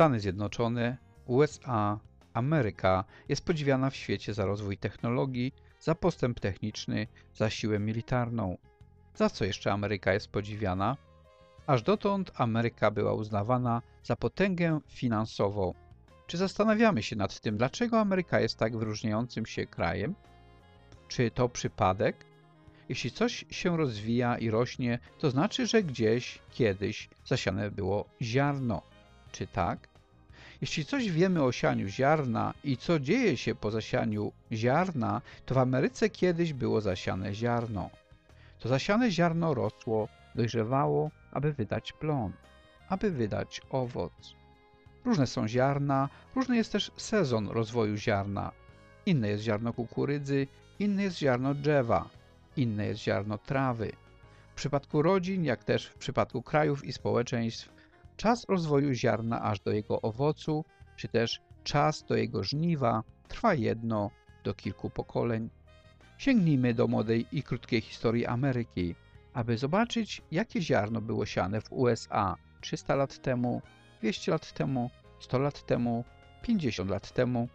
Stany Zjednoczone, USA, Ameryka jest podziwiana w świecie za rozwój technologii, za postęp techniczny, za siłę militarną. Za co jeszcze Ameryka jest podziwiana? Aż dotąd Ameryka była uznawana za potęgę finansową. Czy zastanawiamy się nad tym, dlaczego Ameryka jest tak wyróżniającym się krajem? Czy to przypadek? Jeśli coś się rozwija i rośnie, to znaczy, że gdzieś, kiedyś zasiane było ziarno. Czy tak? Jeśli coś wiemy o sianiu ziarna i co dzieje się po zasianiu ziarna, to w Ameryce kiedyś było zasiane ziarno. To zasiane ziarno rosło, dojrzewało, aby wydać plon, aby wydać owoc. Różne są ziarna, różny jest też sezon rozwoju ziarna. Inne jest ziarno kukurydzy, inne jest ziarno drzewa, inne jest ziarno trawy. W przypadku rodzin, jak też w przypadku krajów i społeczeństw, czas rozwoju ziarna aż do jego owocu, czy też czas do jego żniwa trwa jedno do kilku pokoleń. Sięgnijmy do młodej i krótkiej historii Ameryki, aby zobaczyć, jakie ziarno było siane w USA 300 lat temu, 200 lat temu, 100 lat temu, 50 lat temu,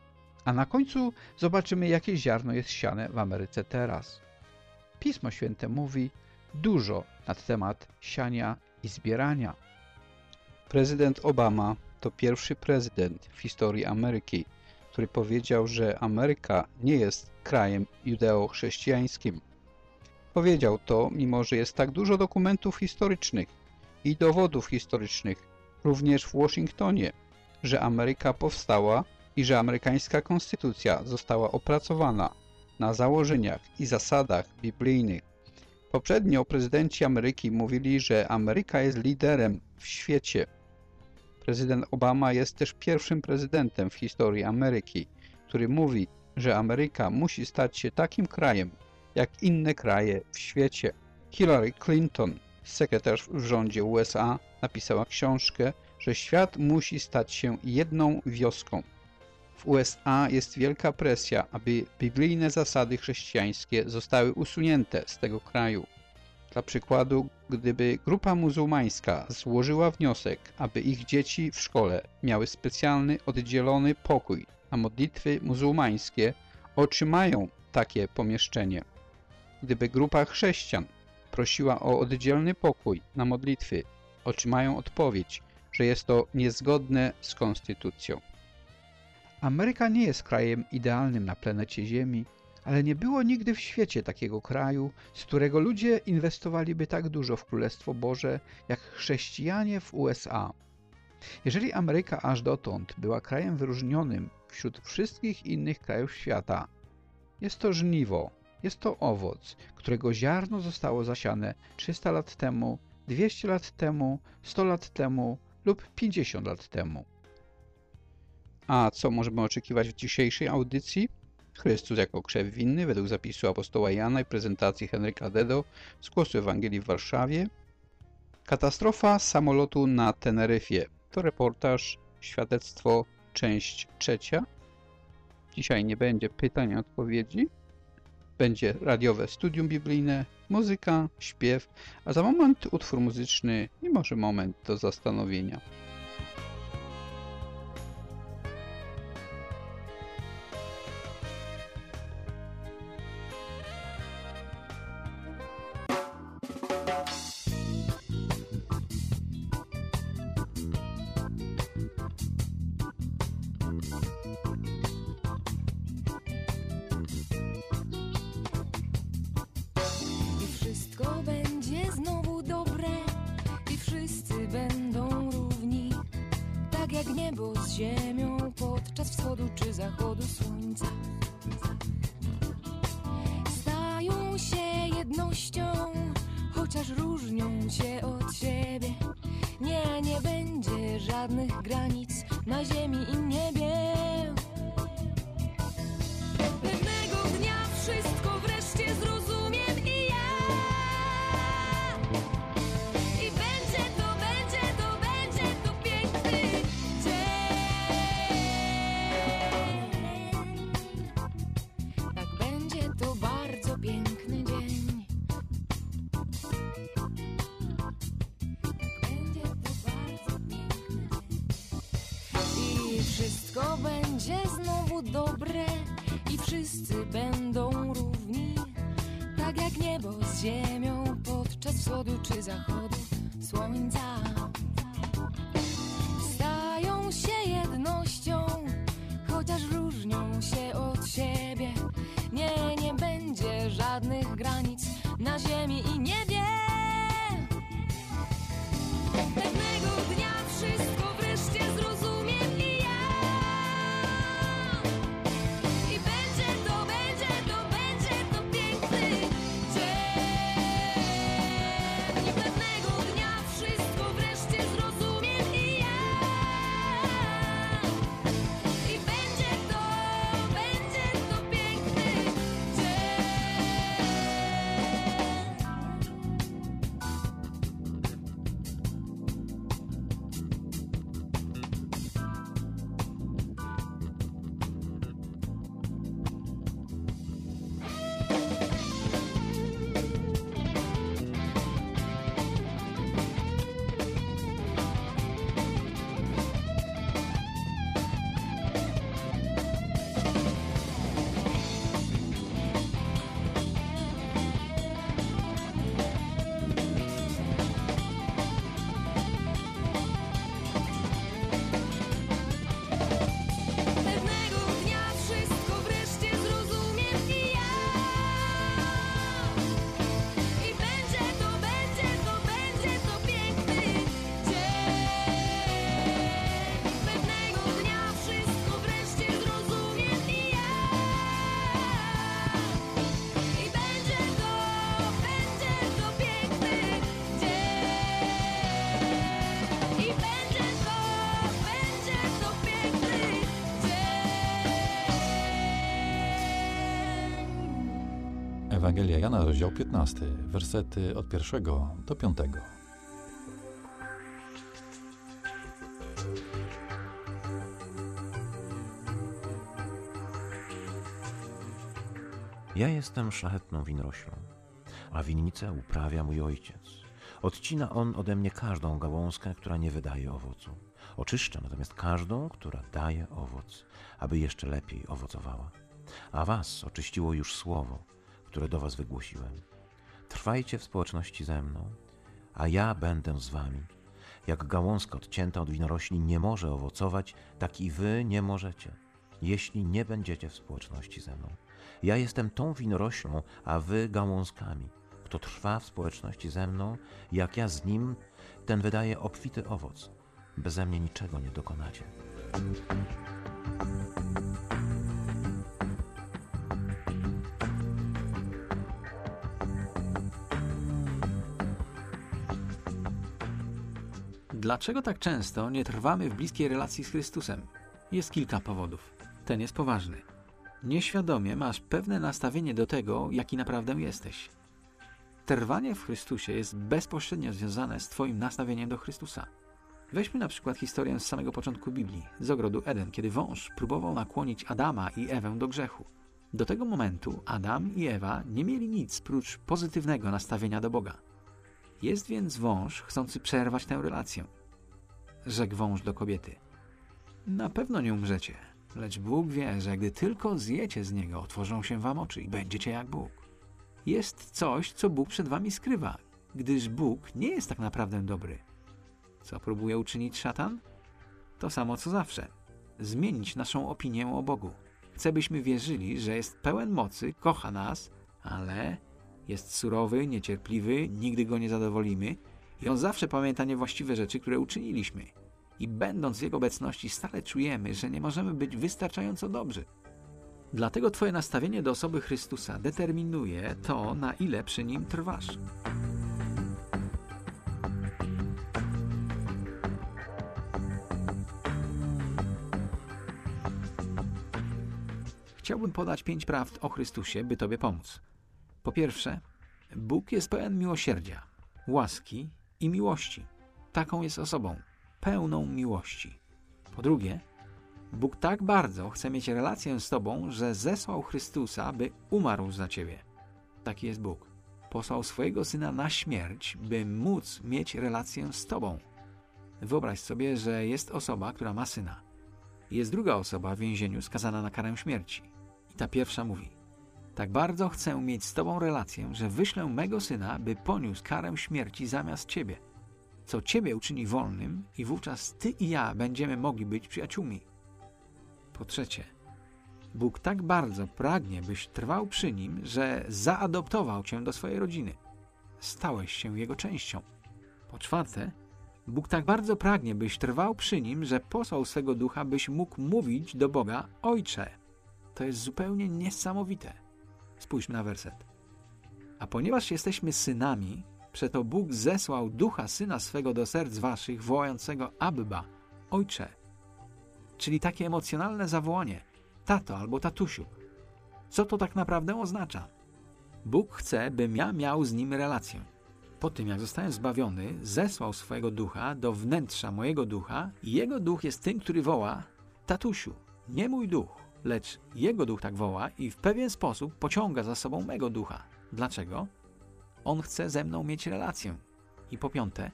a na końcu zobaczymy, jakie ziarno jest siane w Ameryce teraz. Pismo Święte mówi dużo na temat siania i zbierania. Prezydent Obama to pierwszy prezydent w historii Ameryki, który powiedział, że Ameryka nie jest krajem judeo-chrześcijańskim. Powiedział to, mimo że jest tak dużo dokumentów historycznych i dowodów historycznych, również w Waszyngtonie, że Ameryka powstała i że amerykańska konstytucja została opracowana na założeniach i zasadach biblijnych. Poprzednio prezydenci Ameryki mówili, że Ameryka jest liderem w świecie. Prezydent Obama jest też pierwszym prezydentem w historii Ameryki, który mówi, że Ameryka musi stać się takim krajem, jak inne kraje w świecie. Hillary Clinton, sekretarz w rządzie USA, napisała książkę, że świat musi stać się jedną wioską. W USA jest wielka presja, aby biblijne zasady chrześcijańskie zostały usunięte z tego kraju. Dla przykładu, gdyby grupa muzułmańska złożyła wniosek, aby ich dzieci w szkole miały specjalny, oddzielony pokój na modlitwy muzułmańskie, otrzymają takie pomieszczenie. Gdyby grupa chrześcijan prosiła o oddzielny pokój na modlitwy, otrzymają odpowiedź, że jest to niezgodne z konstytucją. Ameryka nie jest krajem idealnym na planecie Ziemi, ale nie było nigdy w świecie takiego kraju, z którego ludzie inwestowaliby tak dużo w Królestwo Boże, jak chrześcijanie w USA. Jeżeli Ameryka aż dotąd była krajem wyróżnionym wśród wszystkich innych krajów świata, jest to żniwo, jest to owoc, którego ziarno zostało zasiane 300 lat temu, 200 lat temu, 100 lat temu lub 50 lat temu. A co możemy oczekiwać w dzisiejszej audycji? Chrystus jako krzew winny według zapisu apostoła Jana i prezentacji Henryka Dedo z Głosu Ewangelii w Warszawie. Katastrofa samolotu na Teneryfie. To reportaż, świadectwo, część trzecia. Dzisiaj nie będzie pytań i odpowiedzi. Będzie radiowe studium biblijne, muzyka, śpiew, a za moment utwór muzyczny i może moment do zastanowienia. różnią się od siebie. Nie, nie będzie żadnych granic na ziemi i niebie. Będzie znowu dobre i wszyscy będą równi. Tak jak niebo z ziemią podczas wschodu czy zachodu słońca. Ewangelia Jana, rozdział 15, wersety od pierwszego do piątego. Ja jestem szlachetną winoroślą, a winnicę uprawia mój ojciec. Odcina on ode mnie każdą gałązkę, która nie wydaje owocu. Oczyszcza natomiast każdą, która daje owoc, aby jeszcze lepiej owocowała. A was oczyściło już słowo, które do was wygłosiłem. Trwajcie w społeczności ze mną, a ja będę z wami. Jak gałązka odcięta od winorośli nie może owocować, tak i wy nie możecie, jeśli nie będziecie w społeczności ze mną. Ja jestem tą winoroślą, a wy gałązkami. Kto trwa w społeczności ze mną, jak ja z nim, ten wydaje obfity owoc. Beze mnie niczego nie dokonacie. Dlaczego tak często nie trwamy w bliskiej relacji z Chrystusem? Jest kilka powodów. Ten jest poważny. Nieświadomie masz pewne nastawienie do tego, jaki naprawdę jesteś. Trwanie w Chrystusie jest bezpośrednio związane z Twoim nastawieniem do Chrystusa. Weźmy na przykład historię z samego początku Biblii, z ogrodu Eden, kiedy wąż próbował nakłonić Adama i Ewę do grzechu. Do tego momentu Adam i Ewa nie mieli nic prócz pozytywnego nastawienia do Boga. Jest więc wąż chcący przerwać tę relację. Rzekł wąż do kobiety. Na pewno nie umrzecie, lecz Bóg wie, że gdy tylko zjecie z niego, otworzą się wam oczy i będziecie jak Bóg. Jest coś, co Bóg przed wami skrywa, gdyż Bóg nie jest tak naprawdę dobry. Co próbuje uczynić szatan? To samo co zawsze. Zmienić naszą opinię o Bogu. Chce, byśmy wierzyli, że jest pełen mocy, kocha nas, ale jest surowy, niecierpliwy, nigdy go nie zadowolimy i on zawsze pamięta niewłaściwe rzeczy, które uczyniliśmy. I będąc w jego obecności stale czujemy, że nie możemy być wystarczająco dobrzy. Dlatego twoje nastawienie do osoby Chrystusa determinuje to, na ile przy nim trwasz. Chciałbym podać pięć prawd o Chrystusie, by Tobie pomóc. Po pierwsze, Bóg jest pełen miłosierdzia, łaski i miłości. Taką jest osobą, pełną miłości. Po drugie, Bóg tak bardzo chce mieć relację z Tobą, że zesłał Chrystusa, by umarł za Ciebie. Taki jest Bóg. Posłał swojego Syna na śmierć, by móc mieć relację z Tobą. Wyobraź sobie, że jest osoba, która ma Syna. Jest druga osoba w więzieniu skazana na karę śmierci. I ta pierwsza mówi: Tak bardzo chcę mieć z tobą relację, że wyślę mego syna, by poniósł karę śmierci zamiast ciebie. Co ciebie uczyni wolnym, i wówczas ty i ja będziemy mogli być przyjaciółmi. Po trzecie, Bóg tak bardzo pragnie, byś trwał przy nim, że zaadoptował cię do swojej rodziny. Stałeś się jego częścią. Po czwarte, Bóg tak bardzo pragnie, byś trwał przy nim, że posłał swego ducha, byś mógł mówić do Boga: Ojcze. To jest zupełnie niesamowite. Spójrzmy na werset. A ponieważ jesteśmy synami, przeto Bóg zesłał ducha syna swego do serc waszych, wołającego Abba, Ojcze. Czyli takie emocjonalne zawołanie: Tato albo tatusiu. Co to tak naprawdę oznacza? Bóg chce, bym ja miał z nim relację. Po tym, jak zostałem zbawiony, zesłał swojego ducha do wnętrza mojego ducha i jego duch jest tym, który woła tatusiu, nie mój duch, lecz jego duch tak woła i w pewien sposób pociąga za sobą mego ducha. Dlaczego? On chce ze mną mieć relację. I po piąte,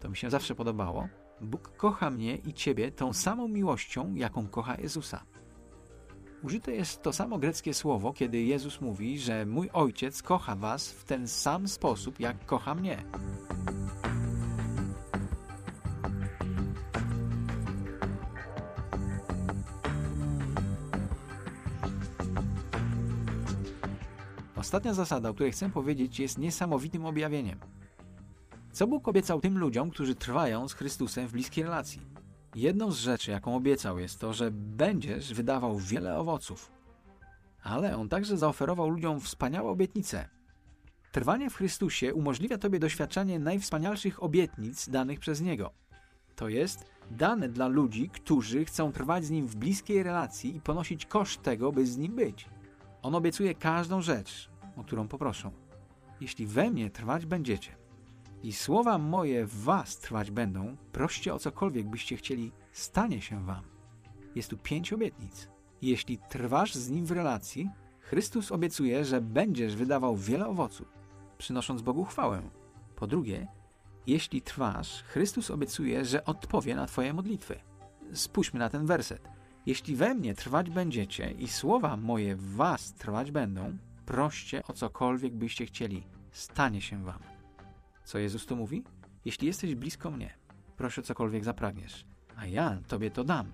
to mi się zawsze podobało, Bóg kocha mnie i ciebie tą samą miłością, jaką kocha Jezusa. Użyte jest to samo greckie słowo, kiedy Jezus mówi, że mój Ojciec kocha was w ten sam sposób, jak kocha mnie. Ostatnia zasada, o której chcę powiedzieć, jest niesamowitym objawieniem. Co Bóg obiecał tym ludziom, którzy trwają z Chrystusem w bliskiej relacji? Jedną z rzeczy, jaką obiecał, jest to, że będziesz wydawał wiele owoców. Ale on także zaoferował ludziom wspaniałe obietnice. Trwanie w Chrystusie umożliwia Tobie doświadczanie najwspanialszych obietnic danych przez Niego. To jest dane dla ludzi, którzy chcą trwać z Nim w bliskiej relacji i ponosić koszt tego, by z Nim być. On obiecuje każdą rzecz, o którą poproszą. Jeśli we mnie trwać będziecie, i słowa moje w was trwać będą, proście o cokolwiek byście chcieli, stanie się wam. Jest tu pięć obietnic. Jeśli trwasz z nim w relacji, Chrystus obiecuje, że będziesz wydawał wiele owoców, przynosząc Bogu chwałę. Po drugie, jeśli trwasz, Chrystus obiecuje, że odpowie na Twoje modlitwy. Spójrzmy na ten werset. Jeśli we mnie trwać będziecie i słowa moje w was trwać będą, proście o cokolwiek byście chcieli, stanie się wam. Co Jezus tu mówi? Jeśli jesteś blisko mnie, proszę cokolwiek zapragniesz, a ja tobie to dam.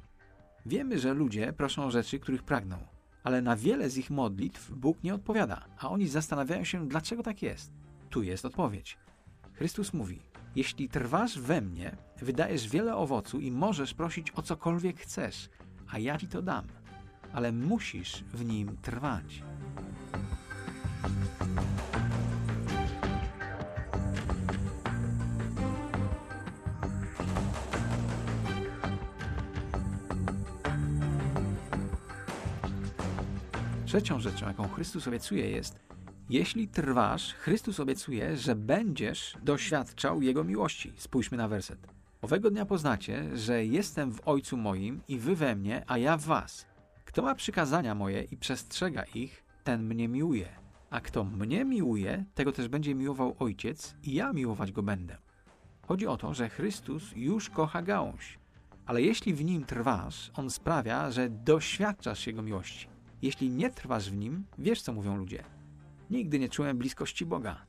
Wiemy, że ludzie proszą rzeczy, których pragną, ale na wiele z ich modlitw Bóg nie odpowiada, a oni zastanawiają się, dlaczego tak jest. Tu jest odpowiedź. Chrystus mówi: Jeśli trwasz we mnie, wydajesz wiele owocu i możesz prosić o cokolwiek chcesz, a ja ci to dam, ale musisz w nim trwać. Trzecią rzeczą, jaką Chrystus obiecuje, jest: Jeśli trwasz, Chrystus obiecuje, że będziesz doświadczał Jego miłości. Spójrzmy na werset. Owego dnia poznacie, że jestem w Ojcu moim i wy we mnie, a ja w was. Kto ma przykazania moje i przestrzega ich, ten mnie miłuje. A kto mnie miłuje, tego też będzie miłował Ojciec i ja miłować go będę. Chodzi o to, że Chrystus już kocha gałąź, ale jeśli w nim trwasz, on sprawia, że doświadczasz Jego miłości. Jeśli nie trwasz w nim, wiesz co mówią ludzie. Nigdy nie czułem bliskości Boga.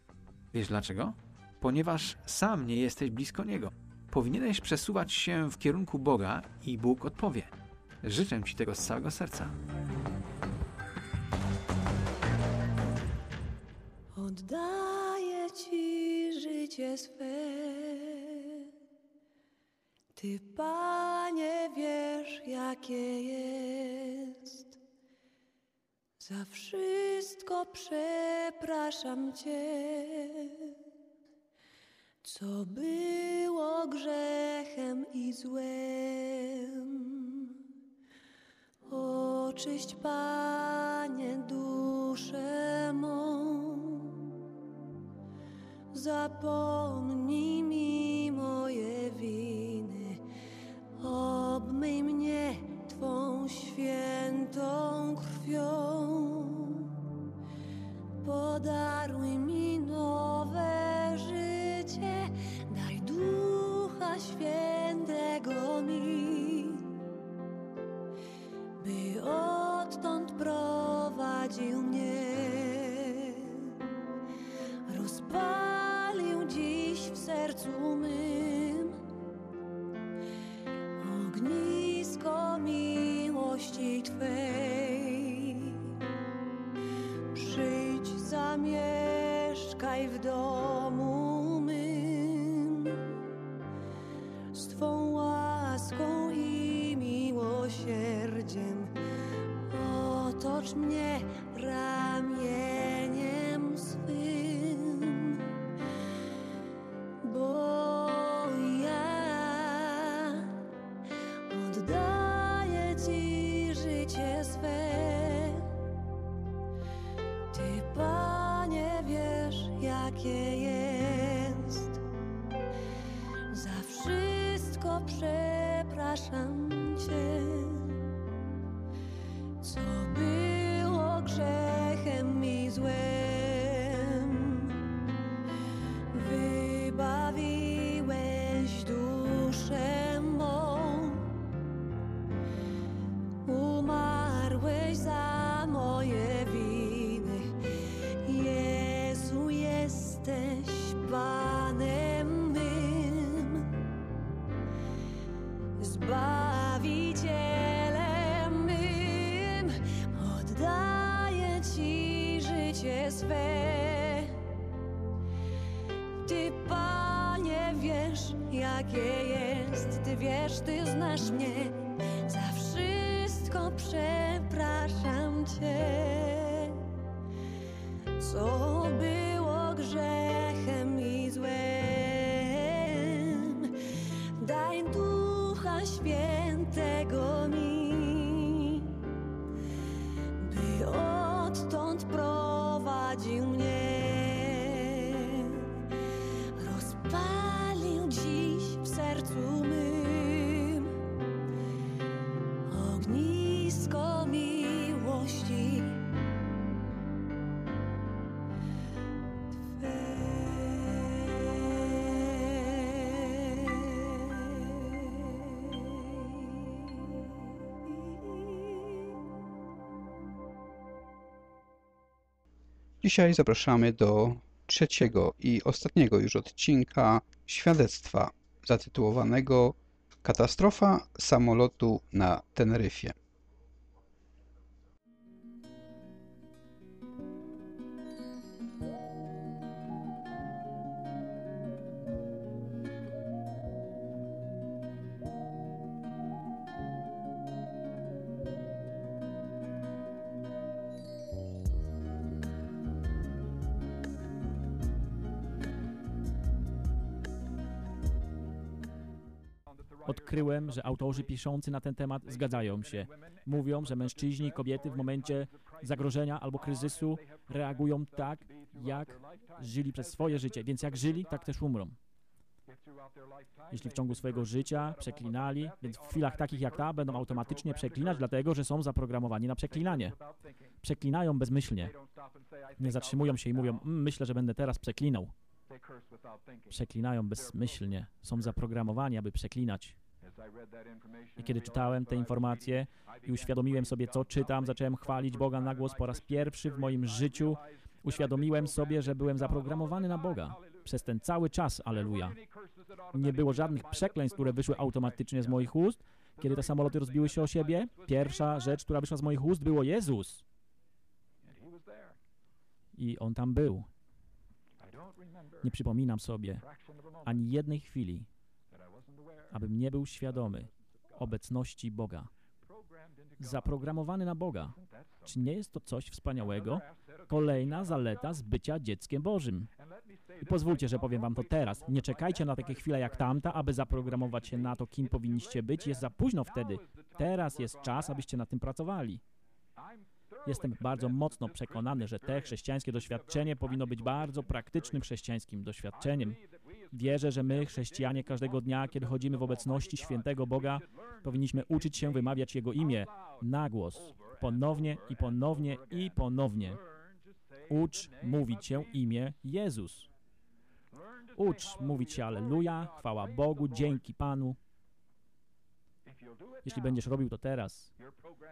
Wiesz dlaczego? Ponieważ sam nie jesteś blisko Niego. Powinieneś przesuwać się w kierunku Boga i Bóg odpowie. Życzę Ci tego z całego serca. Oddaję Ci życie swe. Ty, Panie, wiesz, jakie jest. Za wszystko przepraszam Cię, co było grzechem i złem. Oczyść, Panie, duszę mą. Zapomnij mi moje winy, obmyj mnie Twą świętą krwią. Podaruj mi nowe życie, daj ducha świętego mi, by odtąd prowadził mnie. Rozpalił dziś w sercu mnie Dzisiaj zapraszamy do trzeciego i ostatniego już odcinka świadectwa zatytułowanego Katastrofa samolotu na Teneryfie. Odkryłem, że autorzy piszący na ten temat zgadzają się. Mówią, że mężczyźni i kobiety w momencie zagrożenia albo kryzysu reagują tak, jak żyli przez swoje życie. Więc jak żyli, tak też umrą. Jeśli w ciągu swojego życia przeklinali, więc w chwilach takich jak ta będą automatycznie przeklinać, dlatego że są zaprogramowani na przeklinanie. Przeklinają bezmyślnie. Nie zatrzymują się i mówią, "Mm, myślę, że będę teraz przeklinał. Przeklinają bezmyślnie. Są zaprogramowani, aby przeklinać. I kiedy czytałem te informacje i uświadomiłem sobie, co czytam, zacząłem chwalić Boga na głos po raz pierwszy w moim życiu. Uświadomiłem sobie, że byłem zaprogramowany na Boga. Przez ten cały czas, aleluja. Nie było żadnych przekleństw, które wyszły automatycznie z moich ust. Kiedy te samoloty rozbiły się o siebie, pierwsza rzecz, która wyszła z moich ust, było Jezus. I On tam był. Nie przypominam sobie ani jednej chwili, abym nie był świadomy obecności Boga. Zaprogramowany na Boga. Czy nie jest to coś wspaniałego? Kolejna zaleta z bycia dzieckiem Bożym. I pozwólcie, że powiem wam to teraz. Nie czekajcie na takie chwile jak tamta, aby zaprogramować się na to, kim powinniście być. Jest za późno wtedy. Teraz jest czas, abyście nad tym pracowali. Jestem bardzo mocno przekonany, że te chrześcijańskie doświadczenie powinno być bardzo praktycznym chrześcijańskim doświadczeniem. Wierzę, że my, chrześcijanie, każdego dnia, kiedy chodzimy w obecności świętego Boga, powinniśmy uczyć się wymawiać Jego imię na głos, ponownie i ponownie i ponownie. Ucz mówić się imię Jezus. Ucz mówić się Aleluja, chwała Bogu, dzięki Panu. Jeśli będziesz robił to teraz,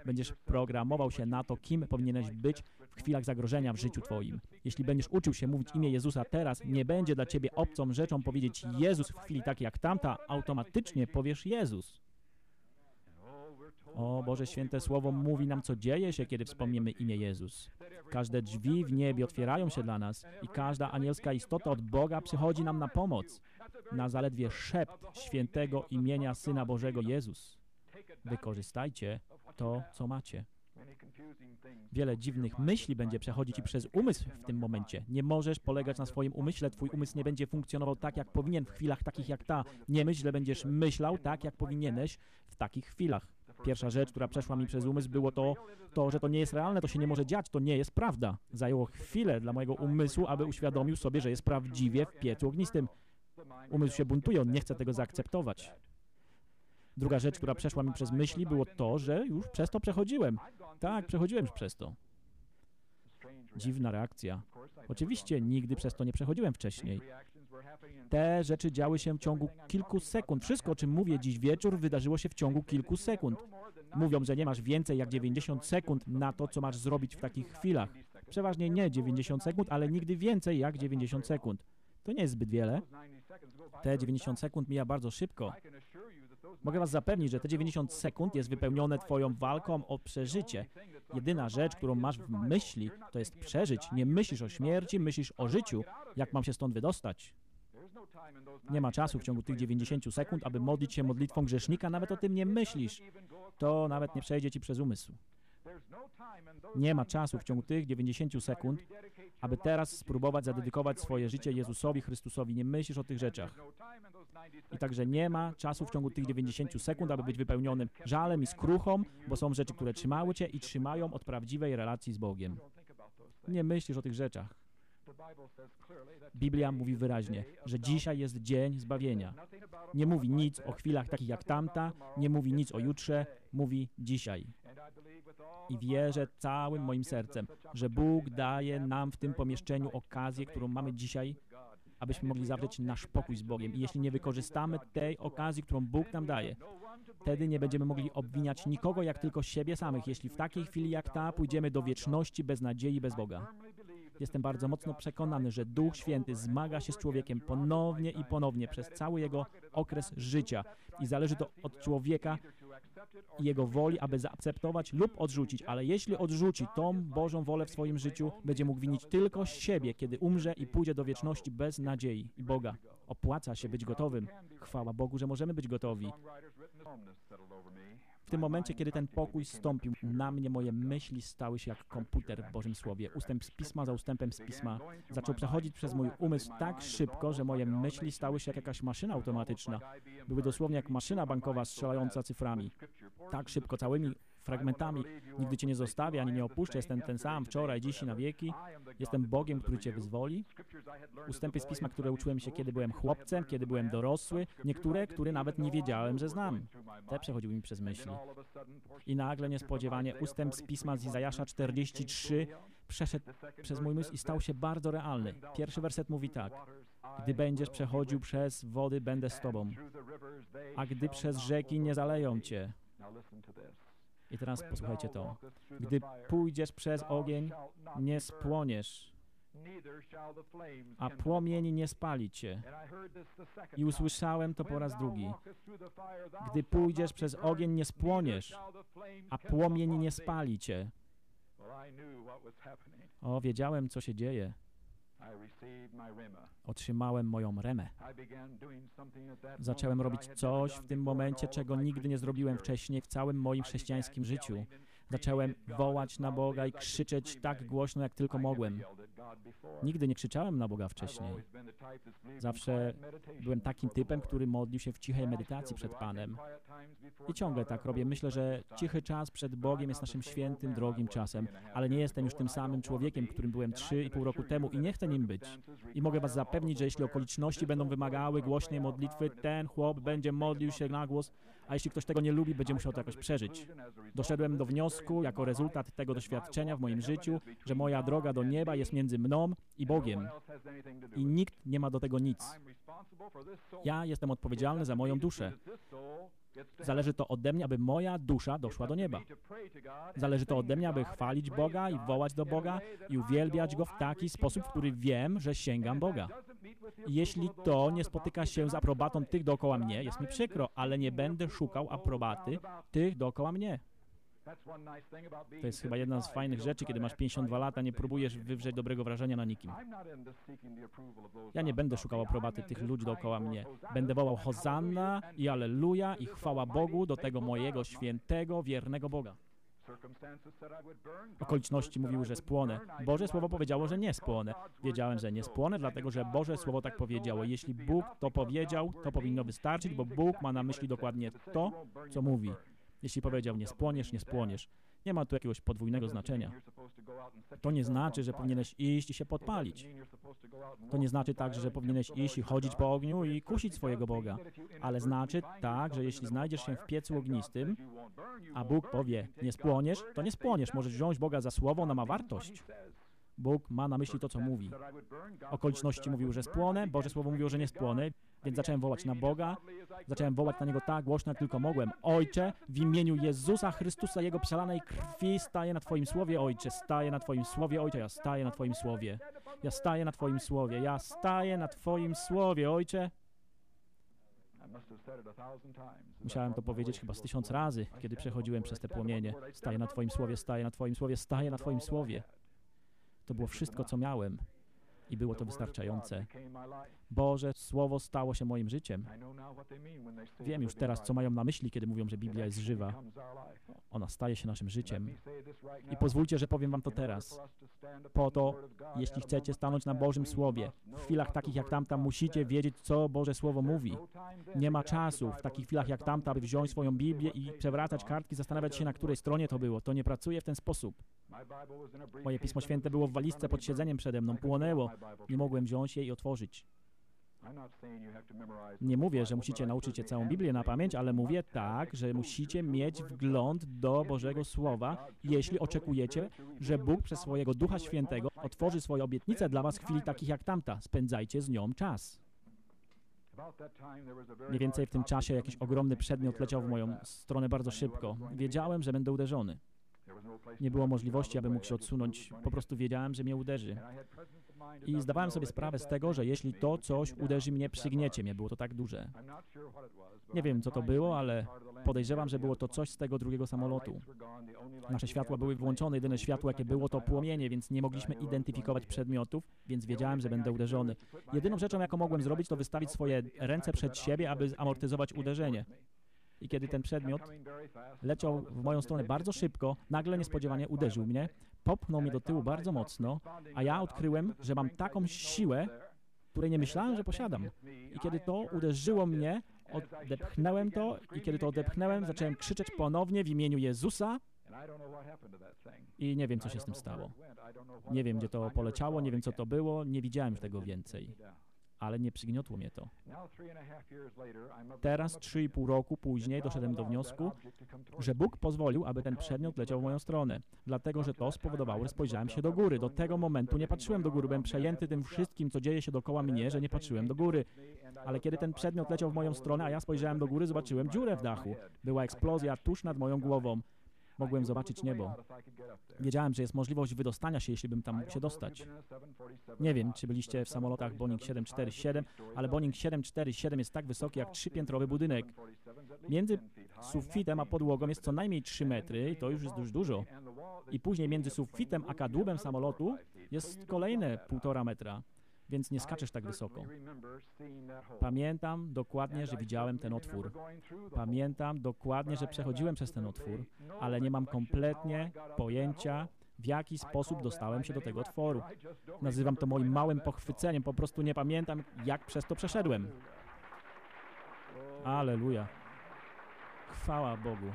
będziesz programował się na to, kim powinieneś być w chwilach zagrożenia w życiu Twoim. Jeśli będziesz uczył się mówić imię Jezusa teraz, nie będzie dla Ciebie obcą rzeczą powiedzieć Jezus w chwili takiej jak tamta, automatycznie powiesz Jezus. O Boże Święte Słowo mówi nam, co dzieje się, kiedy wspomniemy imię Jezus. Każde drzwi w niebie otwierają się dla nas i każda anielska istota od Boga przychodzi nam na pomoc. Na zaledwie szept świętego imienia Syna Bożego Jezus. Wykorzystajcie to, co macie. Wiele dziwnych myśli będzie przechodzić Ci przez umysł w tym momencie. Nie możesz polegać na swoim umyśle. Twój umysł nie będzie funkcjonował tak, jak powinien w chwilach takich jak ta. Nie myśl, że będziesz myślał tak, jak powinieneś w takich chwilach. Pierwsza rzecz, która przeszła mi przez umysł, było to, to, że to nie jest realne, to się nie może dziać, to nie jest prawda. Zajęło chwilę dla mojego umysłu, aby uświadomił sobie, że jest prawdziwie w piecu ognistym. Umysł się buntuje, on nie chce tego zaakceptować. Druga rzecz, która przeszła mi przez myśli, było to, że już przez to przechodziłem. Tak, przechodziłem już przez to. Dziwna reakcja. Oczywiście nigdy przez to nie przechodziłem wcześniej. Te rzeczy działy się w ciągu kilku sekund. Wszystko, o czym mówię dziś wieczór, wydarzyło się w ciągu kilku sekund. Mówią, że nie masz więcej jak 90 sekund na to, co masz zrobić w takich chwilach. Przeważnie nie 90 sekund, ale nigdy więcej jak 90 sekund. To nie jest zbyt wiele. Te 90 sekund mija bardzo szybko. Mogę Was zapewnić, że te 90 sekund jest wypełnione Twoją walką o przeżycie. Jedyna rzecz, którą masz w myśli, to jest przeżyć. Nie myślisz o śmierci, myślisz o życiu. Jak mam się stąd wydostać? Nie ma czasu w ciągu tych 90 sekund, aby modlić się modlitwą grzesznika, nawet o tym nie myślisz. To nawet nie przejdzie Ci przez umysł. Nie ma czasu w ciągu tych 90 sekund, aby teraz spróbować zadedykować swoje życie Jezusowi Chrystusowi. Nie myślisz o tych rzeczach. I także nie ma czasu w ciągu tych 90 sekund, aby być wypełnionym żalem i skruchą, bo są rzeczy, które trzymały cię i trzymają od prawdziwej relacji z Bogiem. Nie myślisz o tych rzeczach. Biblia mówi wyraźnie, że dzisiaj jest dzień zbawienia. Nie mówi nic o chwilach takich jak tamta, nie mówi nic o jutrze, mówi dzisiaj. I wierzę całym moim sercem, że Bóg daje nam w tym pomieszczeniu okazję, którą mamy dzisiaj, abyśmy mogli zawrzeć nasz pokój z Bogiem. I jeśli nie wykorzystamy tej okazji, którą Bóg nam daje, wtedy nie będziemy mogli obwiniać nikogo, jak tylko siebie samych, jeśli w takiej chwili jak ta pójdziemy do wieczności bez nadziei, bez Boga. Jestem bardzo mocno przekonany, że Duch Święty zmaga się z człowiekiem ponownie i ponownie przez cały jego okres życia i zależy to od człowieka i jego woli, aby zaakceptować lub odrzucić, ale jeśli odrzuci tą Bożą wolę w swoim życiu, będzie mógł winić tylko siebie, kiedy umrze i pójdzie do wieczności bez nadziei i Boga. Opłaca się być gotowym. Chwała Bogu, że możemy być gotowi. W tym momencie, kiedy ten pokój stąpił na mnie, moje myśli stały się jak komputer w Bożym Słowie. Ustęp z pisma za ustępem z pisma zaczął przechodzić przez mój umysł tak szybko, że moje myśli stały się jak jakaś maszyna automatyczna. Były dosłownie jak maszyna bankowa strzelająca cyframi. Tak szybko, całymi fragmentami. Nigdy Cię nie zostawię, ani nie opuszczę. Jestem ten sam wczoraj, dziś i na wieki. Jestem Bogiem, który Cię wyzwoli. Ustępy z pisma, które uczyłem się, kiedy byłem chłopcem, kiedy byłem dorosły. Niektóre, które nawet nie wiedziałem, że znam. Te przechodziły mi przez myśli. I nagle niespodziewanie ustęp z pisma z Izajasza 43 przeszedł przez mój myśl i stał się bardzo realny. Pierwszy werset mówi tak. Gdy będziesz przechodził przez wody, będę z Tobą. A gdy przez rzeki nie zaleją Cię. I teraz posłuchajcie to. Gdy pójdziesz przez ogień, nie spłoniesz, a płomień nie spali cię. I usłyszałem to po raz drugi. Gdy pójdziesz przez ogień, nie spłoniesz, a płomień nie spali cię. O, wiedziałem, co się dzieje. Otrzymałem moją remę. Zacząłem robić coś w tym momencie, czego nigdy nie zrobiłem wcześniej w całym moim chrześcijańskim życiu. Zacząłem wołać na Boga i krzyczeć tak głośno, jak tylko mogłem. Nigdy nie krzyczałem na Boga wcześniej. Zawsze byłem takim typem, który modlił się w cichej medytacji przed Panem. I ciągle tak robię. Myślę, że cichy czas przed Bogiem jest naszym świętym, drogim czasem, ale nie jestem już tym samym człowiekiem, którym byłem trzy i pół roku temu i nie chcę nim być. I mogę Was zapewnić, że jeśli okoliczności będą wymagały głośnej modlitwy, ten chłop będzie modlił się na głos, a jeśli ktoś tego nie lubi, będzie musiał to jakoś przeżyć. Doszedłem do wniosku, jako rezultat tego doświadczenia w moim życiu, że moja droga do nieba jest między mną i Bogiem. I nikt nie ma do tego nic. Ja jestem odpowiedzialny za moją duszę. Zależy to ode mnie, aby moja dusza doszła do nieba. Zależy to ode mnie, aby chwalić Boga i wołać do Boga i uwielbiać Go w taki sposób, w który wiem, że sięgam Boga. Jeśli to nie spotyka się z aprobatą tych dookoła mnie, jest mi przykro, ale nie będę szukał aprobaty tych dookoła mnie. To jest chyba jedna z fajnych rzeczy, kiedy masz 52 lata, nie próbujesz wywrzeć dobrego wrażenia na nikim. Ja nie będę szukał aprobaty tych ludzi dookoła mnie. Będę wołał Hosanna i Alleluja i chwała Bogu do tego mojego świętego, wiernego Boga. Okoliczności mówiły, że spłonę. Boże Słowo powiedziało, że nie spłonę. Wiedziałem, że nie spłonę, dlatego że Boże Słowo tak powiedziało. Jeśli Bóg to powiedział, to powinno wystarczyć, bo Bóg ma na myśli dokładnie to, co mówi. Jeśli powiedział nie spłoniesz, nie spłoniesz. Nie ma tu jakiegoś podwójnego znaczenia. To nie znaczy, że powinieneś iść i się podpalić. To nie znaczy także, że powinieneś iść i chodzić po ogniu i kusić swojego Boga. Ale znaczy tak, że jeśli znajdziesz się w piecu ognistym, a Bóg powie, nie spłoniesz, to nie spłoniesz. Możesz wziąć Boga za słowo, ona ma wartość. Bóg ma na myśli to, co mówi. Okoliczności mówiły, że spłonę, Boże Słowo mówiło, że nie spłonę, więc zacząłem wołać na Boga, zacząłem wołać na Niego tak głośno, jak tylko mogłem. Ojcze, w imieniu Jezusa Chrystusa, Jego przelanej krwi, staję na Twoim Słowie, Ojcze, staję na Twoim Słowie, Ojcze, ja staję na Twoim Słowie. Ja staję na Twoim Słowie, ja staję na Twoim Słowie, Ojcze. Musiałem to powiedzieć chyba z tysiąc razy, kiedy przechodziłem przez te płomienie. Staję na Twoim Słowie, staję na Twoim Słowie, staję na Twoim Słowie. To było wszystko, co miałem. I było to wystarczające. Boże, Słowo stało się moim życiem. Wiem już teraz, co mają na myśli, kiedy mówią, że Biblia jest żywa. Ona staje się naszym życiem. I pozwólcie, że powiem wam to teraz. Po to, jeśli chcecie stanąć na Bożym Słowie, w chwilach takich jak tamta, musicie wiedzieć, co Boże Słowo mówi. Nie ma czasu w takich chwilach jak tamta, by wziąć swoją Biblię i przewracać kartki, zastanawiać się, na której stronie to było. To nie pracuje w ten sposób. Moje Pismo Święte było w walizce pod siedzeniem przede mną, płonęło. Nie mogłem wziąć jej i otworzyć. Nie mówię, że musicie nauczyć się całą Biblię na pamięć, ale mówię tak, że musicie mieć wgląd do Bożego Słowa, jeśli oczekujecie, że Bóg przez swojego Ducha Świętego otworzy swoje obietnice dla was w chwili takich jak tamta. Spędzajcie z nią czas. Mniej więcej w tym czasie jakiś ogromny przedmiot leciał w moją stronę bardzo szybko. Wiedziałem, że będę uderzony. Nie było możliwości, aby mógł się odsunąć. Po prostu wiedziałem, że mnie uderzy. I zdawałem sobie sprawę z tego, że jeśli to coś uderzy mnie, przygniecie mnie. Było to tak duże. Nie wiem, co to było, ale podejrzewam, że było to coś z tego drugiego samolotu. Nasze światła były włączone, jedyne światło, jakie było, to płomienie, więc nie mogliśmy identyfikować przedmiotów, więc wiedziałem, że będę uderzony. Jedyną rzeczą, jaką mogłem zrobić, to wystawić swoje ręce przed siebie, aby zamortyzować uderzenie. I kiedy ten przedmiot leciał w moją stronę bardzo szybko, nagle niespodziewanie uderzył mnie, popchnął mnie do tyłu bardzo mocno, a ja odkryłem, że mam taką siłę, której nie myślałem, że posiadam. I kiedy to uderzyło mnie, odepchnąłem to i kiedy to odepchnąłem, zacząłem krzyczeć ponownie w imieniu Jezusa i nie wiem, co się z tym stało. Nie wiem, gdzie to poleciało, nie wiem, co to było, nie widziałem już tego więcej ale nie przygniotło mnie to. Teraz, trzy i pół roku później, doszedłem do wniosku, że Bóg pozwolił, aby ten przedmiot leciał w moją stronę, dlatego że to spowodowało, że spojrzałem się do góry. Do tego momentu nie patrzyłem do góry, byłem przejęty tym wszystkim, co dzieje się dookoła mnie, że nie patrzyłem do góry. Ale kiedy ten przedmiot leciał w moją stronę, a ja spojrzałem do góry, zobaczyłem dziurę w dachu. Była eksplozja tuż nad moją głową. Mogłem zobaczyć niebo. Wiedziałem, że jest możliwość wydostania się, jeśli bym tam mógł się dostać. Nie wiem, czy byliście w samolotach Boeing 747, ale Boeing 747 jest tak wysoki jak trzypiętrowy budynek. Między sufitem a podłogą jest co najmniej 3 metry i to już jest dużo. I później między sufitem a kadłubem samolotu jest kolejne półtora metra więc nie skaczesz tak wysoko. Pamiętam dokładnie, że widziałem ten otwór. Pamiętam dokładnie, że przechodziłem przez ten otwór, ale nie mam kompletnie pojęcia, w jaki sposób dostałem się do tego otworu. Nazywam to moim małym pochwyceniem, po prostu nie pamiętam, jak przez to przeszedłem. Aleluja. Chwała Bogu.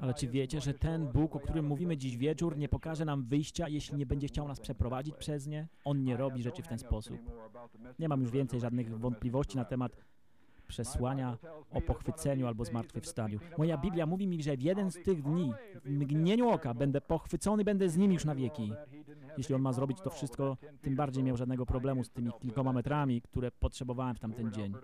Ale czy wiecie, że ten Bóg, o którym mówimy dziś wieczór, nie pokaże nam wyjścia, jeśli nie będzie chciał nas przeprowadzić przez nie? On nie robi rzeczy w ten sposób. Nie mam już więcej żadnych wątpliwości na temat przesłania o pochwyceniu albo zmartwychwstaniu. Moja Biblia mówi mi, że w jeden z tych dni, w mgnieniu oka, będę pochwycony, będę z nim już na wieki. Jeśli on ma zrobić to wszystko, tym bardziej miał żadnego problemu z tymi kilkoma metrami, które potrzebowałem w tamten dzień.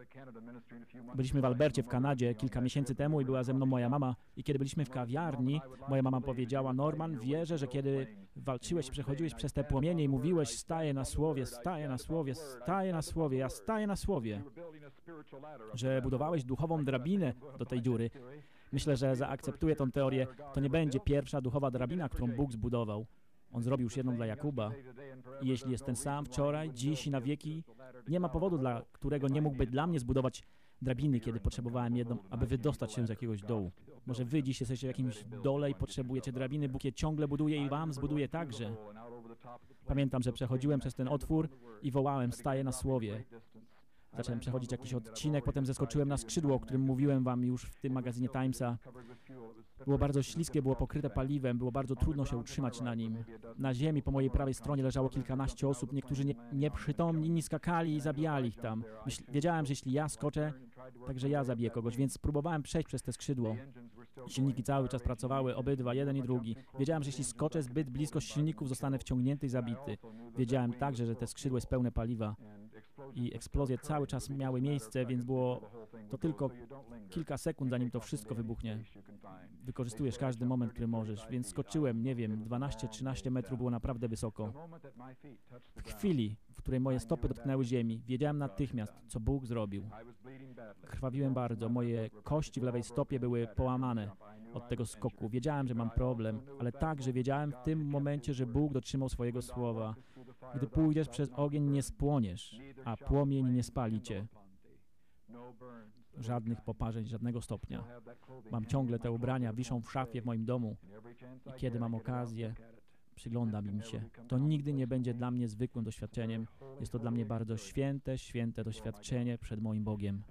Byliśmy w Albercie w Kanadzie kilka miesięcy temu i była ze mną moja mama i kiedy byliśmy w kawiarni, moja mama powiedziała, Norman, wierzę, że kiedy walczyłeś, przechodziłeś przez te płomienie i mówiłeś, staję na słowie, staję na słowie, staję na słowie, ja staję na słowie, że budowałeś duchową drabinę do tej dziury. Myślę, że zaakceptuję tą teorię. To nie będzie pierwsza duchowa drabina, którą Bóg zbudował. On zrobił już jedną dla Jakuba. I jeśli jest ten sam wczoraj, dziś i na wieki, nie ma powodu, dla którego nie mógłby dla mnie zbudować drabiny, kiedy potrzebowałem jedną, aby wydostać się z jakiegoś dołu. Może wy dziś jesteście w jakimś dole i potrzebujecie drabiny, Bóg je ciągle buduje i wam zbuduje także. Pamiętam, że przechodziłem przez ten otwór i wołałem, staję na słowie. Zacząłem przechodzić jakiś odcinek, potem zeskoczyłem na skrzydło, o którym mówiłem wam już w tym magazynie Timesa. Było bardzo śliskie, było pokryte paliwem, było bardzo trudno się utrzymać na nim. Na ziemi po mojej prawej stronie leżało kilkanaście osób, niektórzy nie, nieprzytomni, inni skakali i zabijali ich tam. Myśl, wiedziałem, że jeśli ja skoczę, także ja zabiję kogoś, więc próbowałem przejść przez te skrzydło. Silniki cały czas pracowały, obydwa, jeden i drugi. Wiedziałem, że jeśli skoczę zbyt blisko silników, zostanę wciągnięty i zabity. Wiedziałem także, że te skrzydło jest pełne paliwa i eksplozje cały czas miały miejsce, więc było to tylko kilka sekund, zanim to wszystko wybuchnie. Wykorzystujesz każdy moment, który możesz, więc skoczyłem, nie wiem, 12-13 metrów było naprawdę wysoko. W chwili, w której moje stopy dotknęły ziemi, wiedziałem natychmiast, co Bóg zrobił. Krwawiłem bardzo, moje kości w lewej stopie były połamane od tego skoku. Wiedziałem, że mam problem, ale także wiedziałem w tym momencie, że Bóg dotrzymał swojego słowa. Gdy pójdziesz przez ogień, nie spłoniesz, a płomień nie spali cię. Żadnych poparzeń, żadnego stopnia. Mam ciągle te ubrania, wiszą w szafie w moim domu i kiedy mam okazję, przyglądam im się. To nigdy nie będzie dla mnie zwykłym doświadczeniem. Jest to dla mnie bardzo święte, święte doświadczenie przed moim Bogiem.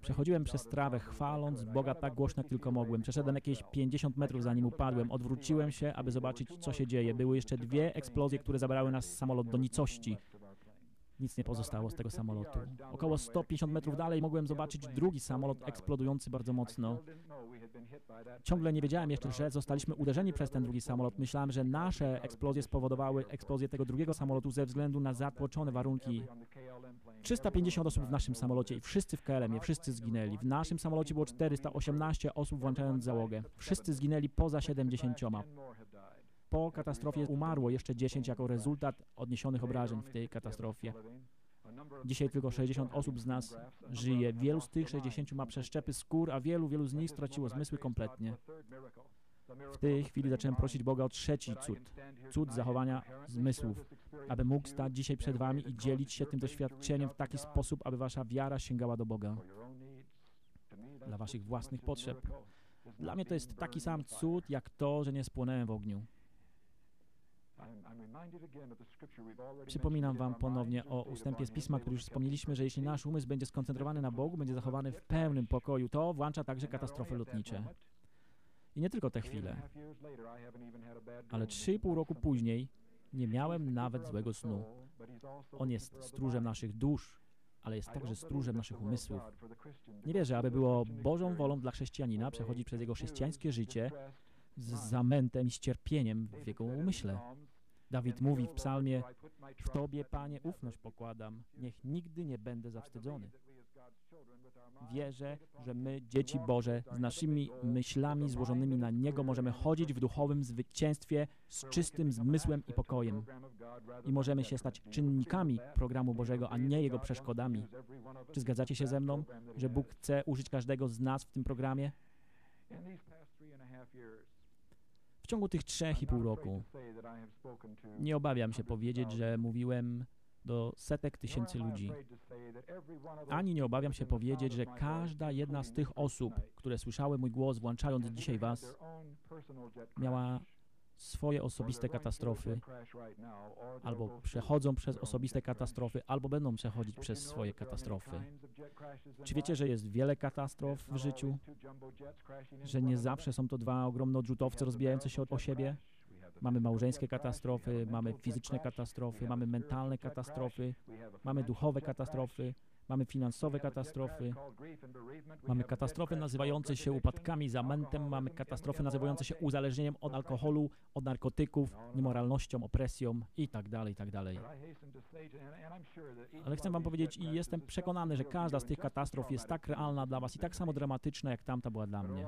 Przechodziłem przez trawę, chwaląc Boga tak głośno, jak tylko mogłem. Przeszedłem jakieś 50 metrów, zanim upadłem. Odwróciłem się, aby zobaczyć, co się dzieje. Były jeszcze dwie eksplozje, które zabrały nas samolot do nicości. Nic nie pozostało z tego samolotu. Około 150 metrów dalej mogłem zobaczyć drugi samolot eksplodujący bardzo mocno. Ciągle nie wiedziałem jeszcze, że zostaliśmy uderzeni przez ten drugi samolot. Myślałem, że nasze eksplozje spowodowały eksplozję tego drugiego samolotu ze względu na zatłoczone warunki. 350 osób w naszym samolocie i wszyscy w KLM-ie, wszyscy zginęli. W naszym samolocie było 418 osób, włączając załogę. Wszyscy zginęli poza 70. Po katastrofie umarło jeszcze 10 jako rezultat odniesionych obrażeń w tej katastrofie. Dzisiaj tylko 60 osób z nas żyje. Wielu z tych 60 ma przeszczepy skór, a wielu, wielu z nich straciło zmysły kompletnie. W tej chwili zacząłem prosić Boga o trzeci cud. Cud zachowania zmysłów. Aby mógł stać dzisiaj przed Wami i dzielić się tym doświadczeniem w taki sposób, aby Wasza wiara sięgała do Boga. Dla Waszych własnych potrzeb. Dla mnie to jest taki sam cud, jak to, że nie spłonąłem w ogniu. Przypominam Wam ponownie o ustępie z Pisma, który już wspomnieliśmy, że jeśli nasz umysł będzie skoncentrowany na Bogu, będzie zachowany w pełnym pokoju, to włącza także katastrofy lotnicze. I nie tylko te chwile, ale 3,5 roku później nie miałem nawet złego snu. On jest stróżem naszych dusz, ale jest także stróżem naszych umysłów. Nie wierzę, aby było Bożą wolą dla chrześcijanina przechodzić przez jego chrześcijańskie życie z zamętem i z cierpieniem w jego umyśle. Dawid mówi w psalmie, w Tobie, Panie, ufność pokładam, niech nigdy nie będę zawstydzony. Wierzę, że my, dzieci Boże, z naszymi myślami złożonymi na Niego możemy chodzić w duchowym zwycięstwie z czystym zmysłem i pokojem. I możemy się stać czynnikami programu Bożego, a nie jego przeszkodami. Czy zgadzacie się ze mną, że Bóg chce użyć każdego z nas w tym programie? Ciągu tych trzech i pół roku nie obawiam się powiedzieć, że mówiłem do setek tysięcy ludzi. Ani nie obawiam się powiedzieć, że każda jedna z tych osób, które słyszały mój głos, włączając dzisiaj Was, miała swoje osobiste katastrofy, albo przechodzą przez osobiste katastrofy, albo będą przechodzić przez swoje katastrofy. Czy wiecie, że jest wiele katastrof w życiu? Że nie zawsze są to dwa ogromne odrzutowce rozbijające się o siebie? Mamy małżeńskie katastrofy, mamy fizyczne katastrofy, mamy mentalne katastrofy, mamy duchowe katastrofy, mamy finansowe katastrofy, mamy katastrofy nazywające się upadkami, zamętem, mamy katastrofy nazywające się uzależnieniem od alkoholu, od narkotyków, niemoralnością, opresją i tak dalej, i tak. Ale chcę wam powiedzieć i jestem przekonany, że każda z tych katastrof jest tak realna dla was i tak samo dramatyczna, jak tamta była dla mnie.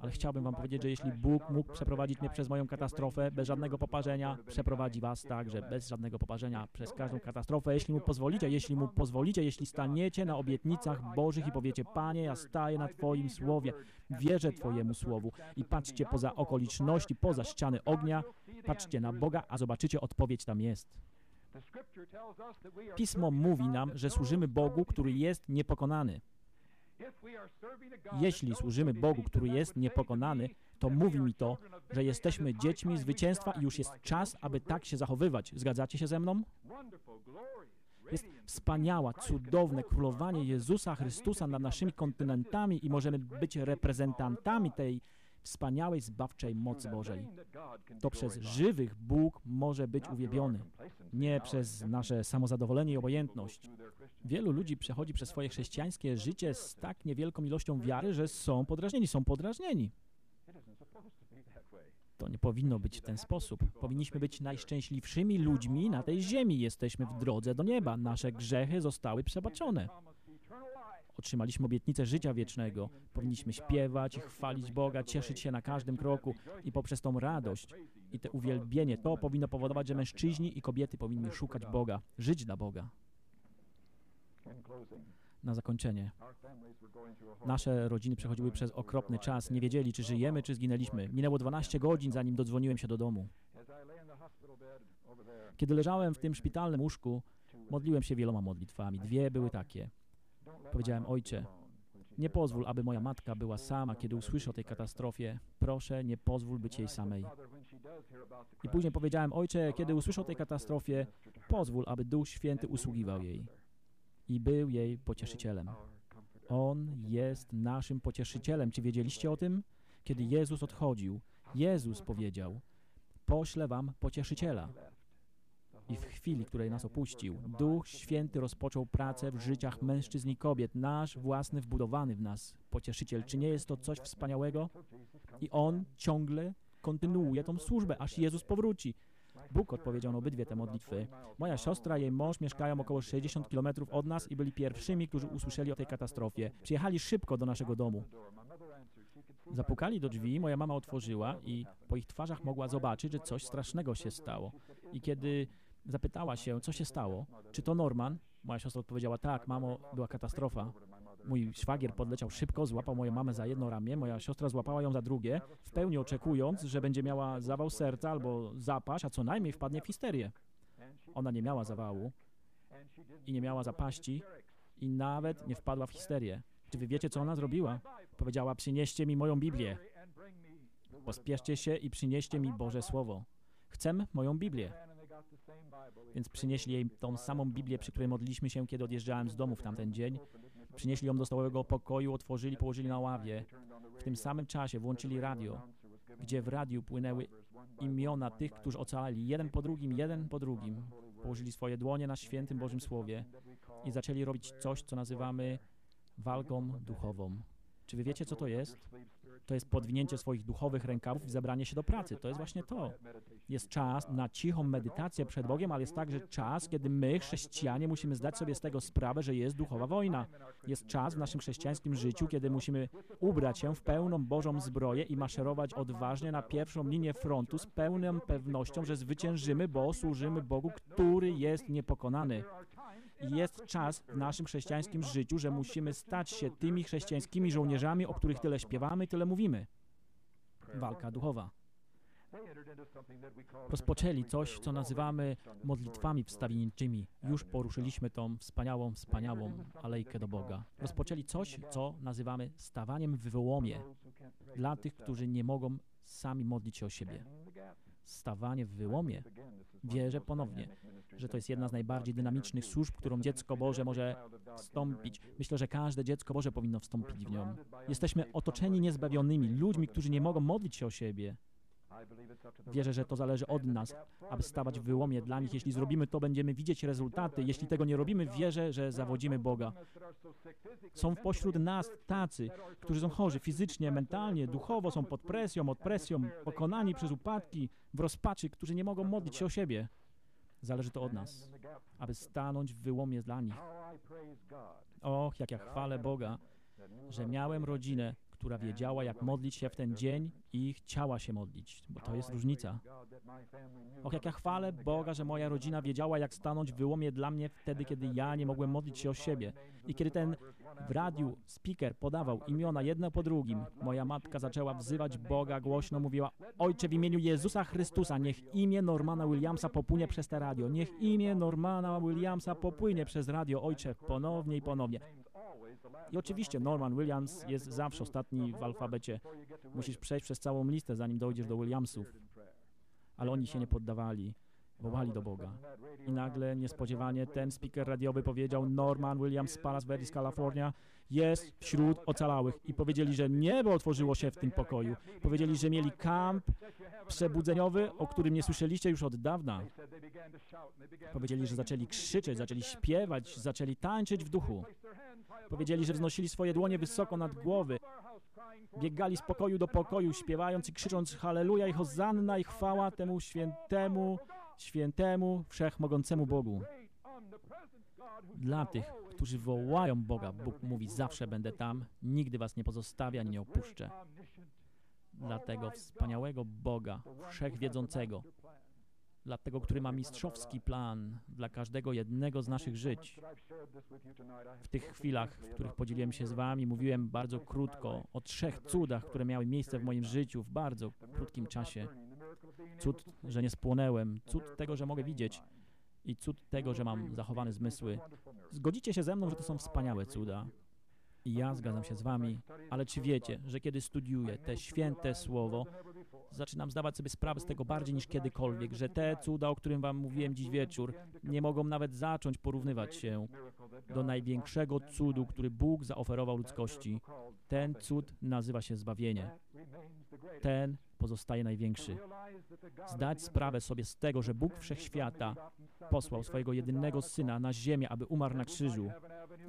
Ale chciałbym wam powiedzieć, że jeśli Bóg mógł przeprowadzić mnie przez moją katastrofę bez żadnego poparzenia, przeprowadzi was także bez żadnego poparzenia przez każdą katastrofę, jeśli mu pozwolicie, jeśli mu pozwolicie pozwolicie, jeśli staniecie na obietnicach Bożych i powiecie, Panie, ja staję na Twoim słowie, wierzę Twojemu słowu i patrzcie poza okoliczności, poza ściany ognia, patrzcie na Boga, a zobaczycie, odpowiedź tam jest. Pismo mówi nam, że służymy Bogu, który jest niepokonany. Jeśli służymy Bogu, który jest niepokonany, to mówi mi to, że jesteśmy dziećmi zwycięstwa i już jest czas, aby tak się zachowywać. Zgadzacie się ze mną? Jest wspaniała, cudowne królowanie Jezusa Chrystusa nad naszymi kontynentami i możemy być reprezentantami tej wspaniałej, zbawczej mocy Bożej. To przez żywych Bóg może być uwielbiony, nie przez nasze samozadowolenie i obojętność. Wielu ludzi przechodzi przez swoje chrześcijańskie życie z tak niewielką ilością wiary, że są podrażnieni, są podrażnieni. To nie powinno być w ten sposób. Powinniśmy być najszczęśliwszymi ludźmi na tej ziemi. Jesteśmy w drodze do nieba. Nasze grzechy zostały przebaczone. Otrzymaliśmy obietnicę życia wiecznego. Powinniśmy śpiewać, chwalić Boga, cieszyć się na każdym kroku i poprzez tą radość i to uwielbienie, to powinno powodować, że mężczyźni i kobiety powinni szukać Boga, żyć dla Boga. Na zakończenie. Nasze rodziny przechodziły przez okropny czas. Nie wiedzieli, czy żyjemy, czy zginęliśmy. Minęło 12 godzin, zanim dodzwoniłem się do domu. Kiedy leżałem w tym szpitalnym łóżku, modliłem się wieloma modlitwami. Dwie były takie. Powiedziałem, ojcze, nie pozwól, aby moja matka była sama, kiedy usłyszy o tej katastrofie. Proszę, nie pozwól być jej samej. I później powiedziałem, ojcze, kiedy usłyszę o tej katastrofie, pozwól, aby Duch Święty usługiwał jej i był jej pocieszycielem. On jest naszym pocieszycielem. Czy wiedzieliście o tym? Kiedy Jezus odchodził, Jezus powiedział, poślę wam pocieszyciela. I w chwili, której nas opuścił, Duch Święty rozpoczął pracę w życiach mężczyzn i kobiet, nasz własny, wbudowany w nas pocieszyciel. Czy nie jest to coś wspaniałego? I On ciągle kontynuuje tą służbę, aż Jezus powróci. Bóg odpowiedział na obydwie te modlitwy. Moja siostra i jej mąż mieszkają około 60 km od nas i byli pierwszymi, którzy usłyszeli o tej katastrofie. Przyjechali szybko do naszego domu. Zapukali do drzwi, moja mama otworzyła i po ich twarzach mogła zobaczyć, że coś strasznego się stało. I kiedy zapytała się, co się stało, czy to Norman, moja siostra odpowiedziała, tak, mamo, była katastrofa. Mój szwagier podleciał szybko, złapał moją mamę za jedno ramię, moja siostra złapała ją za drugie, w pełni oczekując, że będzie miała zawał serca albo zapaść, a co najmniej wpadnie w histerię. Ona nie miała zawału i nie miała zapaści i nawet nie wpadła w histerię. Czy wy wiecie, co ona zrobiła? Powiedziała, przynieście mi moją Biblię. Pospieszcie się i przynieście mi Boże Słowo. Chcę moją Biblię. Więc przynieśli jej tą samą Biblię, przy której modliliśmy się, kiedy odjeżdżałem z domu w tamten dzień. Przynieśli ją do stołowego pokoju, otworzyli, położyli na ławie. W tym samym czasie włączyli radio, gdzie w radiu płynęły imiona tych, którzy ocalali, jeden po drugim, jeden po drugim. Położyli swoje dłonie na świętym Bożym Słowie i zaczęli robić coś, co nazywamy walką duchową. Czy wy wiecie, co to jest? To jest podwinięcie swoich duchowych rękawów i zabranie się do pracy. To jest właśnie to. Jest czas na cichą medytację przed Bogiem, ale jest także czas, kiedy my, chrześcijanie, musimy zdać sobie z tego sprawę, że jest duchowa wojna. Jest czas w naszym chrześcijańskim życiu, kiedy musimy ubrać się w pełną Bożą zbroję i maszerować odważnie na pierwszą linię frontu z pełną pewnością, że zwyciężymy, bo służymy Bogu, który jest niepokonany. Jest czas w naszym chrześcijańskim życiu, że musimy stać się tymi chrześcijańskimi żołnierzami, o których tyle śpiewamy, tyle mówimy. Walka duchowa. Rozpoczęli coś, co nazywamy modlitwami wstawienniczymi. Już poruszyliśmy tą wspaniałą, wspaniałą alejkę do Boga. Rozpoczęli coś, co nazywamy stawaniem w wyłomie dla tych, którzy nie mogą sami modlić się o siebie. Stawanie w wyłomie. Wierzę ponownie, że to jest jedna z najbardziej dynamicznych służb, którą dziecko Boże może wstąpić. Myślę, że każde dziecko Boże powinno wstąpić w nią. Jesteśmy otoczeni niezbawionymi, ludźmi, którzy nie mogą modlić się o siebie. Wierzę, że to zależy od nas, aby stawać w wyłomie dla nich. Jeśli zrobimy to, będziemy widzieć rezultaty. Jeśli tego nie robimy, wierzę, że zawodzimy Boga. Są pośród nas tacy, którzy są chorzy fizycznie, mentalnie, duchowo, są pod presją, od presją, pokonani przez upadki, w rozpaczy, którzy nie mogą modlić się o siebie. Zależy to od nas, aby stanąć w wyłomie dla nich. Och, jak ja chwalę Boga, że miałem rodzinę, która wiedziała, jak modlić się w ten dzień i chciała się modlić, bo to jest różnica. Och, jak ja chwalę Boga, że moja rodzina wiedziała, jak stanąć w wyłomie dla mnie wtedy, kiedy ja nie mogłem modlić się o siebie. I kiedy ten w radiu speaker podawał imiona jedno po drugim, moja matka zaczęła wzywać Boga głośno, mówiła Ojcze, w imieniu Jezusa Chrystusa, niech imię Normana Williamsa popłynie przez te radio. Niech imię Normana Williamsa popłynie przez radio, Ojcze, ponownie i ponownie. I oczywiście Norman Williams jest zawsze ostatni w alfabecie. Musisz przejść przez całą listę, zanim dojdziesz do Williamsów. Ale oni się nie poddawali. Wołali do Boga. I nagle, niespodziewanie, ten speaker radiowy powiedział Norman Williams z Palas Verdes, California jest wśród ocalałych. I powiedzieli, że niebo otworzyło się w tym pokoju. Powiedzieli, że mieli kamp przebudzeniowy, o którym nie słyszeliście już od dawna. Powiedzieli, że zaczęli krzyczeć, zaczęli śpiewać, zaczęli tańczyć w duchu. Powiedzieli, że wznosili swoje dłonie wysoko nad głowy. Biegali z pokoju do pokoju, śpiewając i krzycząc Halleluja i Hosanna i chwała temu świętemu, świętemu, wszechmogącemu Bogu. Dla tych, którzy wołają Boga, Bóg mówi, zawsze będę tam, nigdy was nie pozostawię ani nie opuszczę. Dla tego wspaniałego Boga, wszechwiedzącego, dla tego, który ma mistrzowski plan dla każdego jednego z naszych żyć. W tych chwilach, w których podzieliłem się z Wami, mówiłem bardzo krótko o trzech cudach, które miały miejsce w moim życiu w bardzo krótkim czasie. Cud, że nie spłonęłem, cud tego, że mogę widzieć i cud tego, że mam zachowane zmysły. Zgodzicie się ze mną, że to są wspaniałe cuda. I ja zgadzam się z Wami, ale czy wiecie, że kiedy studiuję te święte słowo, zaczynam zdawać sobie sprawę z tego bardziej niż kiedykolwiek, że te cuda, o którym Wam mówiłem dziś wieczór, nie mogą nawet zacząć porównywać się do największego cudu, który Bóg zaoferował ludzkości. Ten cud nazywa się zbawienie. Ten pozostaje największy. Zdać sprawę sobie z tego, że Bóg Wszechświata posłał swojego jedynego Syna na ziemię, aby umarł na krzyżu,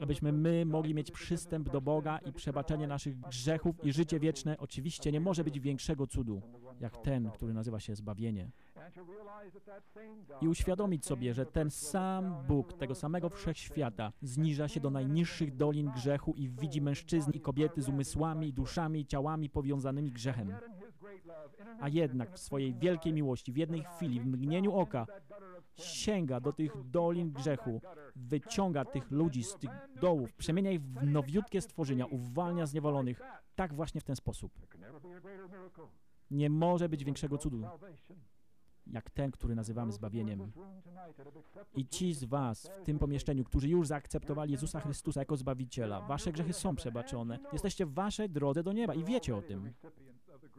abyśmy my mogli mieć przystęp do Boga i przebaczenie naszych grzechów i życie wieczne, oczywiście nie może być większego cudu, jak ten, który nazywa się zbawienie. I uświadomić sobie, że ten sam Bóg, tego samego Wszechświata, zniża się do najniższych dolin grzechu i widzi mężczyzn i kobiety z umysłami, duszami i ciałami powiązanymi grzechem. A jednak w swojej wielkiej miłości, w jednej chwili, w mgnieniu oka, sięga do tych dolin grzechu, wyciąga tych ludzi z tych dołów, przemienia ich w nowiutkie stworzenia, uwalnia zniewolonych. Tak właśnie w ten sposób. Nie może być większego cudu, jak ten, który nazywamy zbawieniem. I ci z Was w tym pomieszczeniu, którzy już zaakceptowali Jezusa Chrystusa jako Zbawiciela, Wasze grzechy są przebaczone. Jesteście w Waszej drodze do nieba i wiecie o tym.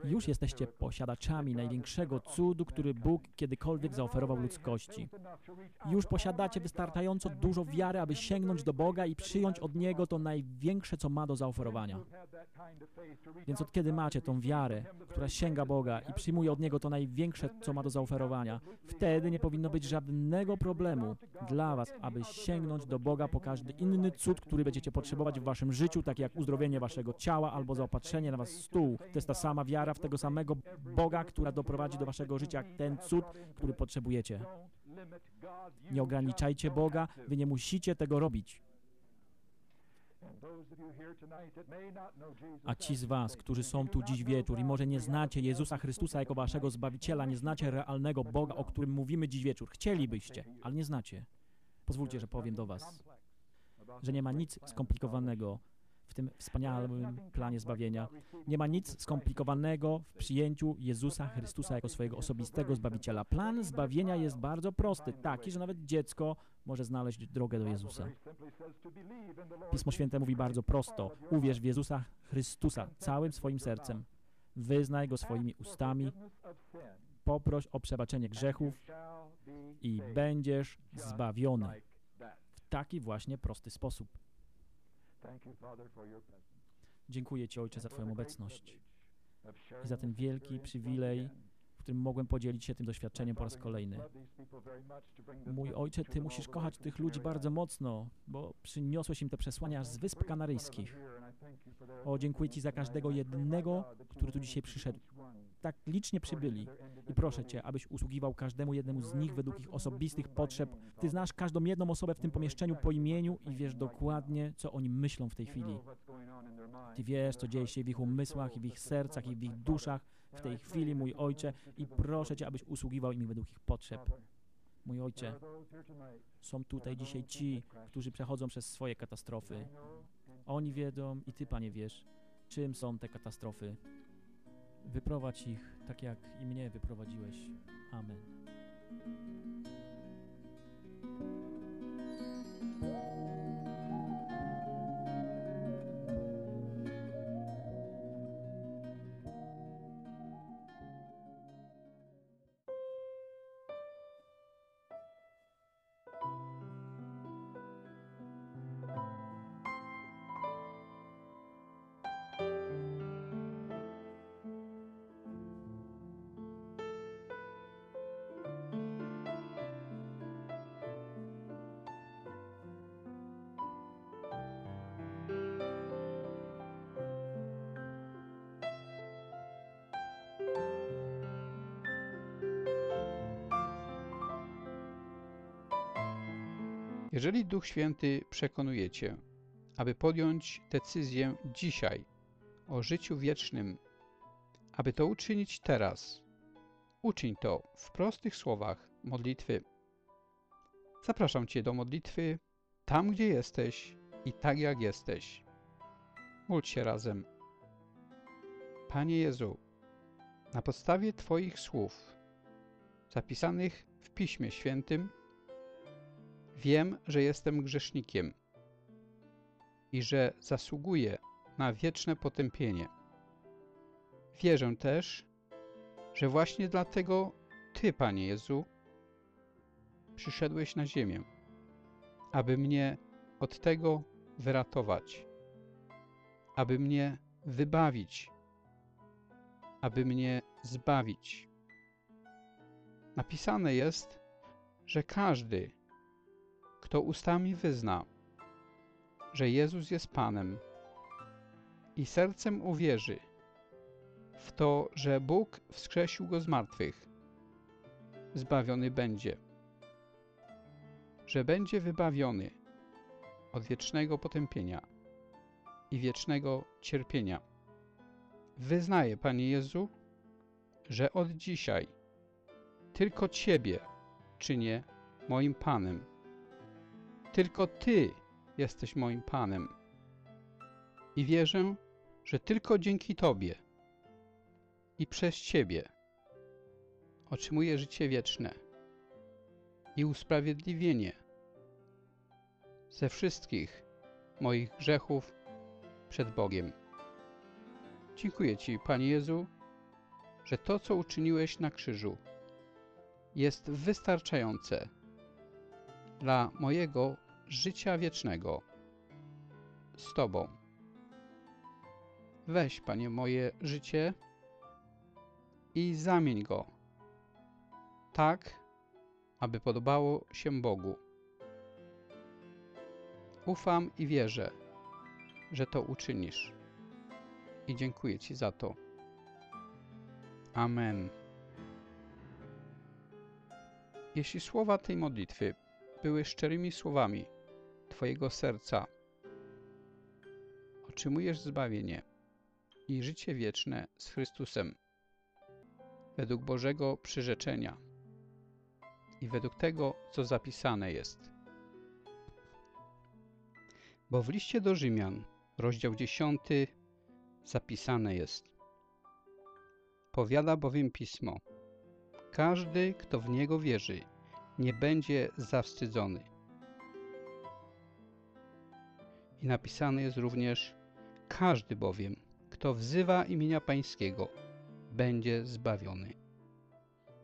Już jesteście posiadaczami największego cudu, który Bóg kiedykolwiek zaoferował ludzkości. Już posiadacie wystarczająco dużo wiary, aby sięgnąć do Boga i przyjąć od Niego to największe, co ma do zaoferowania. Więc od kiedy macie tą wiarę, która sięga Boga i przyjmuje od Niego to największe, co ma do zaoferowania, wtedy nie powinno być żadnego problemu dla Was, aby sięgnąć do Boga po każdy inny cud, który będziecie potrzebować w Waszym życiu, tak jak uzdrowienie Waszego ciała albo zaopatrzenie na Was stół. To jest ta sama wiara w tego samego Boga, która doprowadzi do Waszego życia ten cud, który potrzebujecie. Nie ograniczajcie Boga, Wy nie musicie tego robić. A ci z Was, którzy są tu dziś wieczór i może nie znacie Jezusa Chrystusa jako Waszego Zbawiciela, nie znacie realnego Boga, o którym mówimy dziś wieczór, chcielibyście, ale nie znacie. Pozwólcie, że powiem do Was, że nie ma nic skomplikowanego tym wspaniałym planie zbawienia. Nie ma nic skomplikowanego w przyjęciu Jezusa Chrystusa jako swojego osobistego Zbawiciela. Plan zbawienia jest bardzo prosty, taki, że nawet dziecko może znaleźć drogę do Jezusa. Pismo Święte mówi bardzo prosto. Uwierz w Jezusa Chrystusa całym swoim sercem. Wyznaj Go swoimi ustami. Poproś o przebaczenie grzechów i będziesz zbawiony. W taki właśnie prosty sposób. Dziękuję Ci, Ojcze, za Twoją obecność i za ten wielki przywilej, w którym mogłem podzielić się tym doświadczeniem po raz kolejny. Mój Ojcze, Ty musisz kochać tych ludzi bardzo mocno, bo przyniosłeś im te przesłania z Wysp Kanaryjskich. O, dziękuję Ci za każdego jednego, który tu dzisiaj przyszedł. Tak licznie przybyli. I proszę Cię, abyś usługiwał każdemu jednemu z nich według ich osobistych potrzeb. Ty znasz każdą jedną osobę w tym pomieszczeniu po imieniu i wiesz dokładnie, co oni myślą w tej chwili. Ty wiesz, co dzieje się w ich umysłach i w ich sercach i w ich duszach w tej chwili, mój Ojcze, i proszę Cię, abyś usługiwał im według ich potrzeb. Mój Ojcze, są tutaj dzisiaj ci, którzy przechodzą przez swoje katastrofy. Oni wiedzą i Ty, Panie, wiesz, czym są te katastrofy. Wyprowadź ich tak, jak i mnie wyprowadziłeś. Amen. Jeżeli Duch Święty przekonuje Cię, aby podjąć decyzję dzisiaj o życiu wiecznym, aby to uczynić teraz, uczyń to w prostych słowach modlitwy. Zapraszam Cię do modlitwy tam, gdzie jesteś i tak, jak jesteś. Módl się razem. Panie Jezu, na podstawie Twoich słów, zapisanych w Piśmie Świętym, Wiem, że jestem grzesznikiem i że zasługuję na wieczne potępienie. Wierzę też, że właśnie dlatego Ty, Panie Jezu, przyszedłeś na ziemię, aby mnie od tego wyratować, aby mnie wybawić, aby mnie zbawić. Napisane jest, że każdy, kto ustami wyzna, że Jezus jest Panem i sercem uwierzy w to, że Bóg wskrzesił Go z martwych, zbawiony będzie, że będzie wybawiony od wiecznego potępienia i wiecznego cierpienia. Wyznaję, Panie Jezu, że od dzisiaj tylko Ciebie czynię moim Panem tylko Ty jesteś moim Panem. I wierzę, że tylko dzięki Tobie i przez Ciebie otrzymuję życie wieczne i usprawiedliwienie ze wszystkich moich grzechów przed Bogiem. Dziękuję Ci, Panie Jezu, że to, co uczyniłeś na krzyżu, jest wystarczające dla mojego życia wiecznego z Tobą. Weź, Panie, moje życie i zamień go tak, aby podobało się Bogu. Ufam i wierzę, że to uczynisz. I dziękuję Ci za to. Amen. Jeśli słowa tej modlitwy były szczerymi słowami Twojego serca. Otrzymujesz zbawienie i życie wieczne z Chrystusem według Bożego przyrzeczenia i według tego, co zapisane jest. Bo w liście do Rzymian, rozdział 10, zapisane jest Powiada bowiem Pismo Każdy, kto w Niego wierzy, nie będzie zawstydzony. I napisane jest również każdy bowiem, kto wzywa imienia Pańskiego, będzie zbawiony.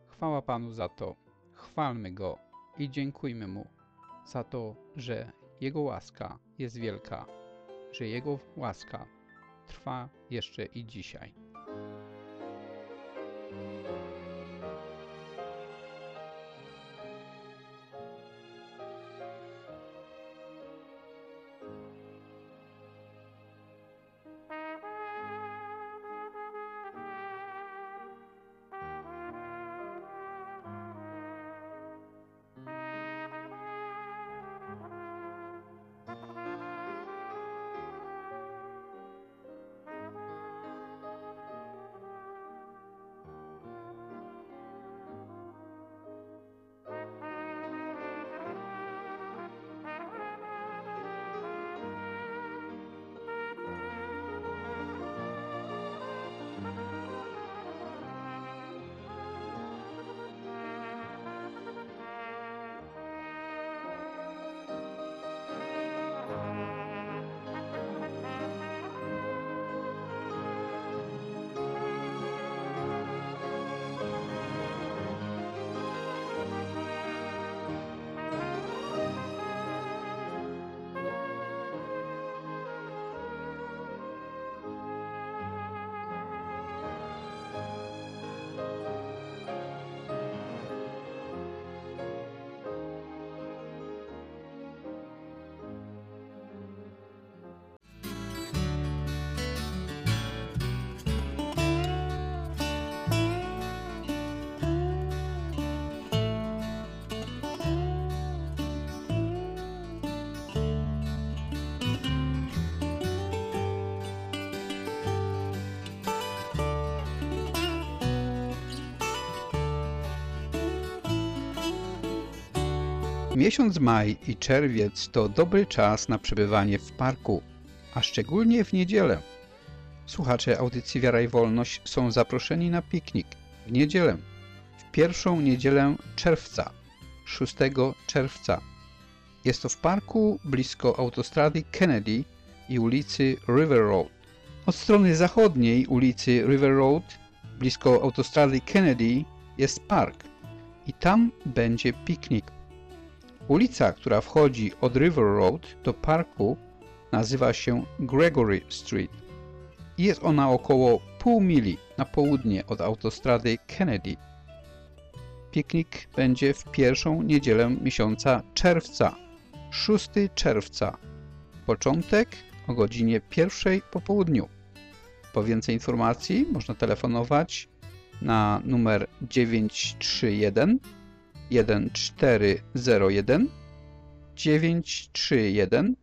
Chwała Panu za to, chwalmy Go i dziękujmy Mu za to, że Jego łaska jest wielka, że Jego łaska trwa jeszcze i dzisiaj. Miesiąc maj i czerwiec to dobry czas na przebywanie w parku, a szczególnie w niedzielę. Słuchacze audycji Wiara i Wolność są zaproszeni na piknik w niedzielę, w pierwszą niedzielę czerwca, 6 czerwca. Jest to w parku blisko autostrady Kennedy i ulicy River Road. Od strony zachodniej ulicy River Road, blisko autostrady Kennedy, jest park i tam będzie piknik. Ulica, która wchodzi od River Road do parku nazywa się Gregory Street jest ona około pół mili na południe od autostrady Kennedy. Piknik będzie w pierwszą niedzielę miesiąca czerwca, 6 czerwca. Początek o godzinie pierwszej po południu. Po więcej informacji można telefonować na numer 931 1401 931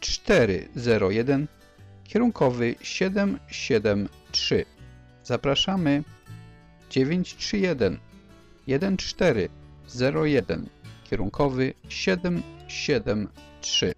1401 kierunkowy 773. Zapraszamy 931 1401 kierunkowy 773.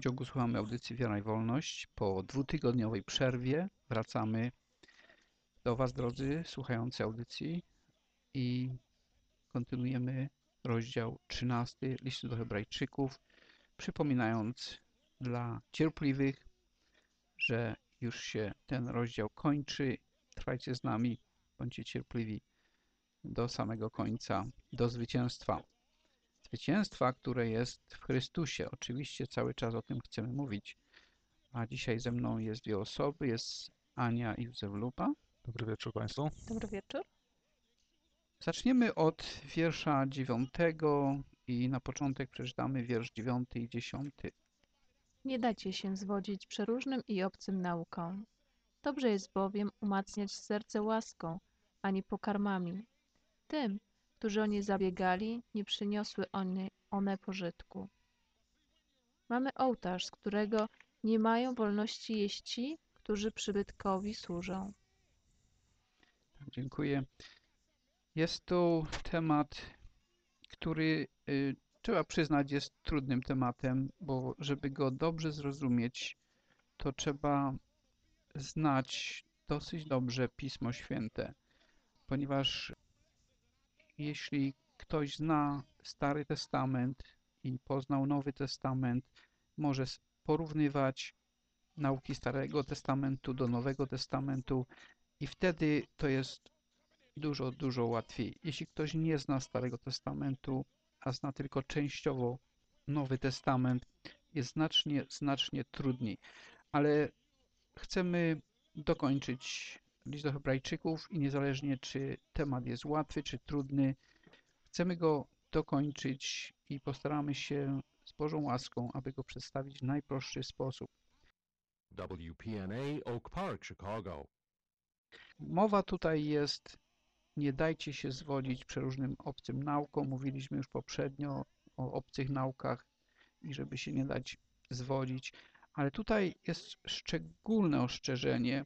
dalszym ciągu słuchamy audycji Wiara i Wolność. Po dwutygodniowej przerwie wracamy do Was, drodzy słuchający audycji i kontynuujemy rozdział 13 listu do Hebrajczyków, przypominając dla cierpliwych, że już się ten rozdział kończy. Trwajcie z nami, bądźcie cierpliwi do samego końca, do zwycięstwa zwycięstwa, które jest w Chrystusie. Oczywiście cały czas o tym chcemy mówić. A dzisiaj ze mną jest dwie osoby. Jest Ania i Józef Lupa. Dobry wieczór Państwu. Dobry wieczór. Zaczniemy od wiersza dziewiątego i na początek przeczytamy wiersz dziewiąty i dziesiąty. Nie dajcie się zwodzić przeróżnym i obcym naukom. Dobrze jest bowiem umacniać serce łaską, a nie pokarmami. Tym, którzy o nie zabiegali, nie przyniosły one, one pożytku. Mamy ołtarz, z którego nie mają wolności jeść ci, którzy przybytkowi służą. Dziękuję. Jest to temat, który y, trzeba przyznać jest trudnym tematem, bo żeby go dobrze zrozumieć, to trzeba znać dosyć dobrze Pismo Święte, ponieważ jeśli ktoś zna Stary Testament i poznał Nowy Testament, może porównywać nauki Starego Testamentu do Nowego Testamentu i wtedy to jest dużo, dużo łatwiej. Jeśli ktoś nie zna Starego Testamentu, a zna tylko częściowo Nowy Testament, jest znacznie, znacznie trudniej. Ale chcemy dokończyć list do Hebrajczyków i niezależnie czy temat jest łatwy czy trudny, chcemy go dokończyć i postaramy się z Bożą łaską, aby go przedstawić w najprostszy sposób. WPNA Oak Park, Chicago. Mowa tutaj jest, nie dajcie się zwodzić przeróżnym obcym naukom. Mówiliśmy już poprzednio o obcych naukach i żeby się nie dać zwodzić. Ale tutaj jest szczególne ostrzeżenie,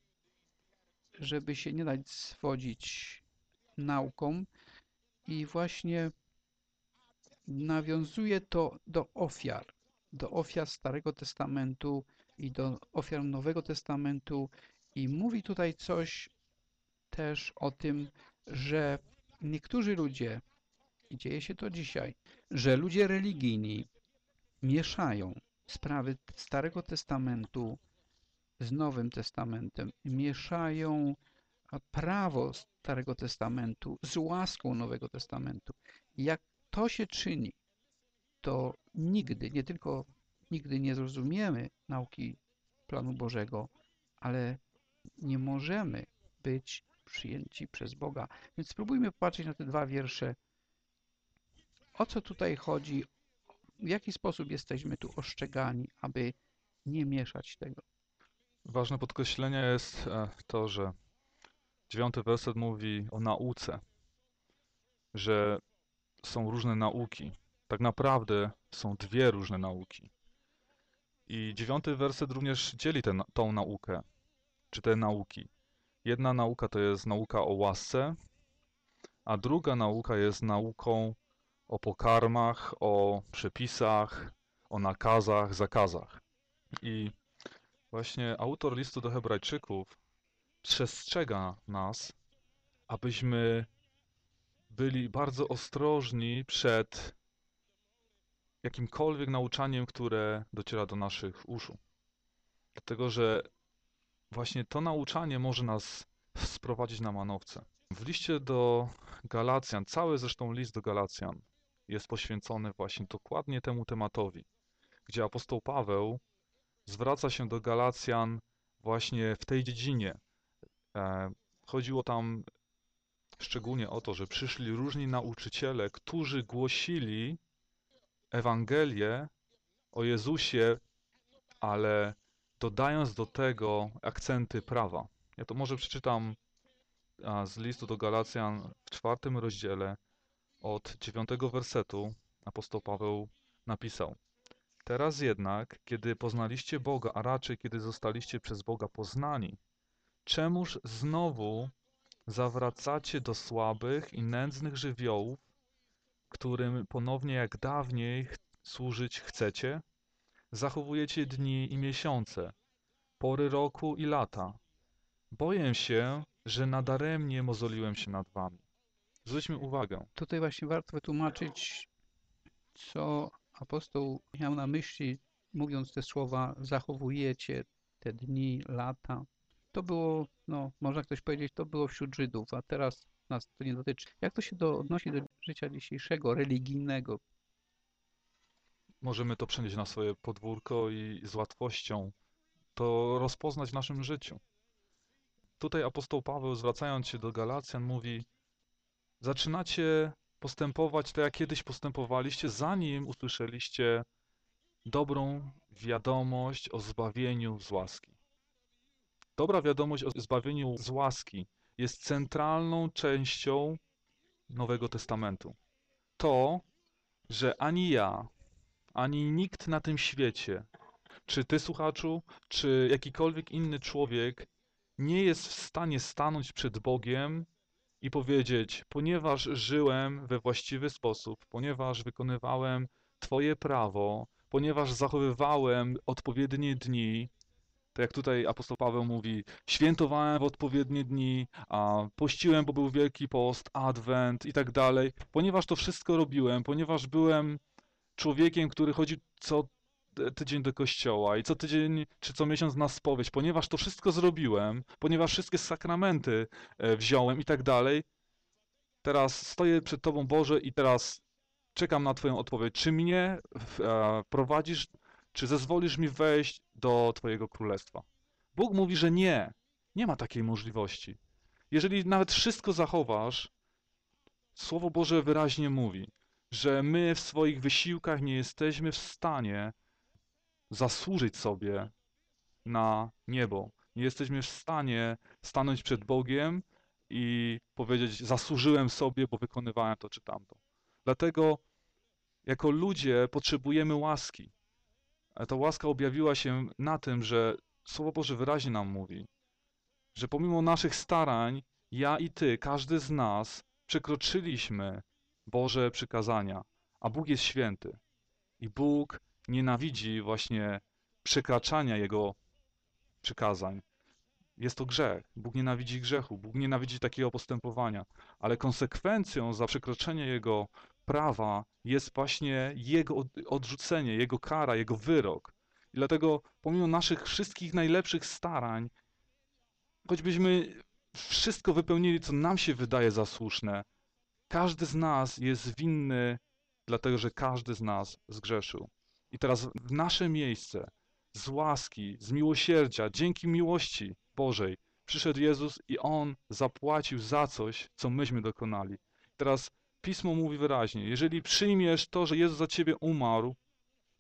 żeby się nie dać zwodzić naukom i właśnie nawiązuje to do ofiar, do ofiar Starego Testamentu i do ofiar Nowego Testamentu. I mówi tutaj coś też o tym, że niektórzy ludzie, i dzieje się to dzisiaj, że ludzie religijni mieszają sprawy Starego Testamentu z Nowym Testamentem, mieszają prawo Starego Testamentu z łaską Nowego Testamentu. Jak to się czyni, to nigdy, nie tylko nigdy nie zrozumiemy nauki planu Bożego, ale nie możemy być przyjęci przez Boga. Więc spróbujmy popatrzeć na te dwa wiersze O co tutaj chodzi? W jaki sposób jesteśmy tu ostrzegani, aby nie mieszać tego? Ważne podkreślenie jest e, to, że dziewiąty werset mówi o nauce, że są różne nauki. Tak naprawdę są dwie różne nauki. I dziewiąty werset również dzieli tę tą naukę, czy te nauki. Jedna nauka to jest nauka o łasce, a druga nauka jest nauką o pokarmach, o przepisach, o nakazach, zakazach. I właśnie autor listu do Hebrajczyków przestrzega nas, abyśmy byli bardzo ostrożni przed jakimkolwiek nauczaniem, które dociera do naszych uszu. Dlatego, że właśnie to nauczanie może nas sprowadzić na manowce. W liście do Galacjan, cały zresztą list do Galacjan jest poświęcony właśnie dokładnie temu tematowi, gdzie apostoł Paweł zwraca się do Galacjan właśnie w tej dziedzinie. E, chodziło tam szczególnie o to, że przyszli różni nauczyciele, którzy głosili Ewangelię o Jezusie, ale dodając do tego akcenty prawa. Ja to może przeczytam z listu do Galacjan w czwartym rozdziale od dziewiątego wersetu apostoł Paweł napisał Teraz jednak, kiedy poznaliście Boga, a raczej kiedy zostaliście przez Boga poznani, czemuż znowu zawracacie do słabych i nędznych żywiołów, którym ponownie jak dawniej służyć chcecie? Zachowujecie dni i miesiące, pory roku i lata. Boję się, że nadaremnie mozoliłem się nad wami. Zwróćmy uwagę. Tutaj właśnie warto wytłumaczyć, co apostoł miał na myśli, mówiąc te słowa, zachowujecie te dni, lata. To było, no, można ktoś powiedzieć, to było wśród Żydów, a teraz nas to nie dotyczy. Jak to się do, odnosi do życia dzisiejszego, religijnego? Możemy to przenieść na swoje podwórko i z łatwością to rozpoznać w naszym życiu. Tutaj apostoł Paweł, zwracając się do Galacjan, mówi: Zaczynacie postępować tak, jak kiedyś postępowaliście, zanim usłyszeliście dobrą wiadomość o zbawieniu z łaski. Dobra wiadomość o zbawieniu z łaski jest centralną częścią Nowego Testamentu. To, że ani ja, ani nikt na tym świecie, czy ty słuchaczu, czy jakikolwiek inny człowiek nie jest w stanie stanąć przed Bogiem i powiedzieć: Ponieważ żyłem we właściwy sposób, ponieważ wykonywałem Twoje prawo, ponieważ zachowywałem odpowiednie dni, to jak tutaj apostoł Paweł mówi, świętowałem w odpowiednie dni, a pościłem, bo był Wielki Post, Adwent i tak dalej. Ponieważ to wszystko robiłem, ponieważ byłem człowiekiem, który chodzi co tydzień do kościoła i co tydzień czy co miesiąc na spowiedź, ponieważ to wszystko zrobiłem, ponieważ wszystkie sakramenty e, wziąłem i tak dalej, teraz stoję przed Tobą Boże i teraz czekam na Twoją odpowiedź. Czy mnie e, prowadzisz, czy zezwolisz mi wejść do Twojego królestwa? Bóg mówi, że nie. Nie ma takiej możliwości. Jeżeli nawet wszystko zachowasz, Słowo Boże wyraźnie mówi, że my w swoich wysiłkach nie jesteśmy w stanie zasłużyć sobie na niebo. Nie jesteśmy w stanie stanąć przed Bogiem i powiedzieć: Zasłużyłem sobie, bo wykonywałem to czy tamto. Dlatego, jako ludzie, potrzebujemy łaski. Ta łaska objawiła się na tym, że Słowo Boże wyraźnie nam mówi, że pomimo naszych starań, ja i ty, każdy z nas, przekroczyliśmy Boże przykazania, a Bóg jest święty. I Bóg nienawidzi właśnie przekraczania Jego przykazań. Jest to grzech. Bóg nienawidzi grzechu, Bóg nienawidzi takiego postępowania, ale konsekwencją za przekroczenie Jego prawa jest właśnie Jego odrzucenie, Jego kara, Jego wyrok. I dlatego, pomimo naszych wszystkich najlepszych starań, choćbyśmy wszystko wypełnili, co nam się wydaje za słuszne, każdy z nas jest winny, dlatego że każdy z nas zgrzeszył. I teraz w nasze miejsce, z łaski, z miłosierdzia, dzięki miłości Bożej, przyszedł Jezus i On zapłacił za coś, co myśmy dokonali. Teraz Pismo mówi wyraźnie, jeżeli przyjmiesz to, że Jezus za ciebie umarł,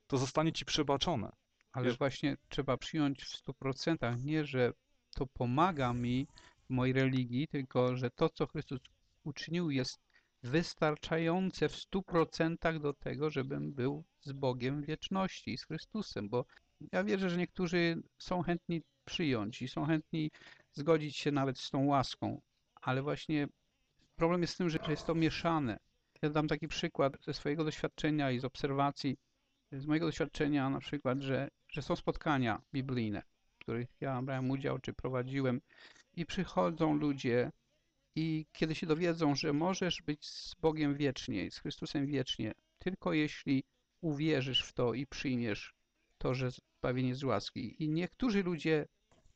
to zostanie ci przebaczone. Ale Wiesz- właśnie trzeba przyjąć w 100%, nie, że to pomaga mi w mojej religii, tylko że to, co Chrystus uczynił, jest wystarczające w 100% do tego, żebym był z Bogiem wieczności z Chrystusem, bo ja wierzę, że niektórzy są chętni przyjąć i są chętni zgodzić się nawet z tą łaską, ale właśnie problem jest w tym, że jest to mieszane. Ja dam taki przykład ze swojego doświadczenia i z obserwacji z mojego doświadczenia na przykład, że, że są spotkania biblijne, w których ja brałem udział czy prowadziłem i przychodzą ludzie i kiedy się dowiedzą, że możesz być z Bogiem wiecznie, z Chrystusem wiecznie, tylko jeśli uwierzysz w to i przyjmiesz to, że zbawienie z łaski. I niektórzy ludzie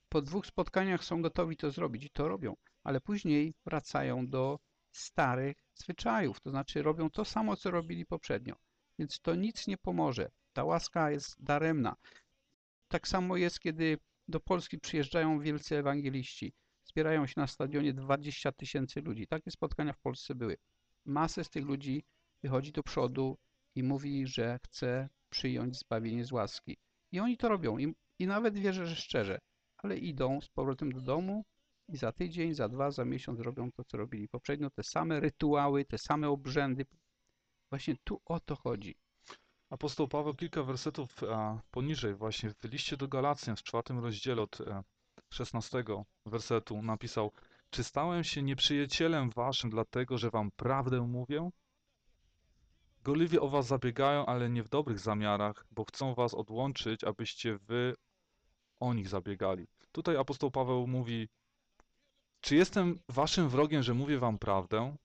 po dwóch spotkaniach są gotowi to zrobić i to robią, ale później wracają do starych zwyczajów, to znaczy robią to samo, co robili poprzednio. Więc to nic nie pomoże. Ta łaska jest daremna. Tak samo jest, kiedy do Polski przyjeżdżają wielcy ewangeliści. Zbierają się na stadionie 20 tysięcy ludzi. Takie spotkania w Polsce były. Masę z tych ludzi wychodzi do przodu i mówi, że chce przyjąć zbawienie z łaski. I oni to robią. I, i nawet wierzę, że szczerze. Ale idą z powrotem do domu i za tydzień, za dwa, za miesiąc robią to, co robili poprzednio. Te same rytuały, te same obrzędy. Właśnie tu o to chodzi. Apostoł Paweł kilka wersetów a, poniżej, właśnie w liście do Galacjan w czwartym rozdziale od e, 16 wersetu napisał: Czy stałem się nieprzyjacielem waszym, dlatego że wam prawdę mówię? Gorliwie o was zabiegają, ale nie w dobrych zamiarach, bo chcą was odłączyć, abyście wy o nich zabiegali. Tutaj apostoł Paweł mówi: Czy jestem waszym wrogiem, że mówię wam prawdę?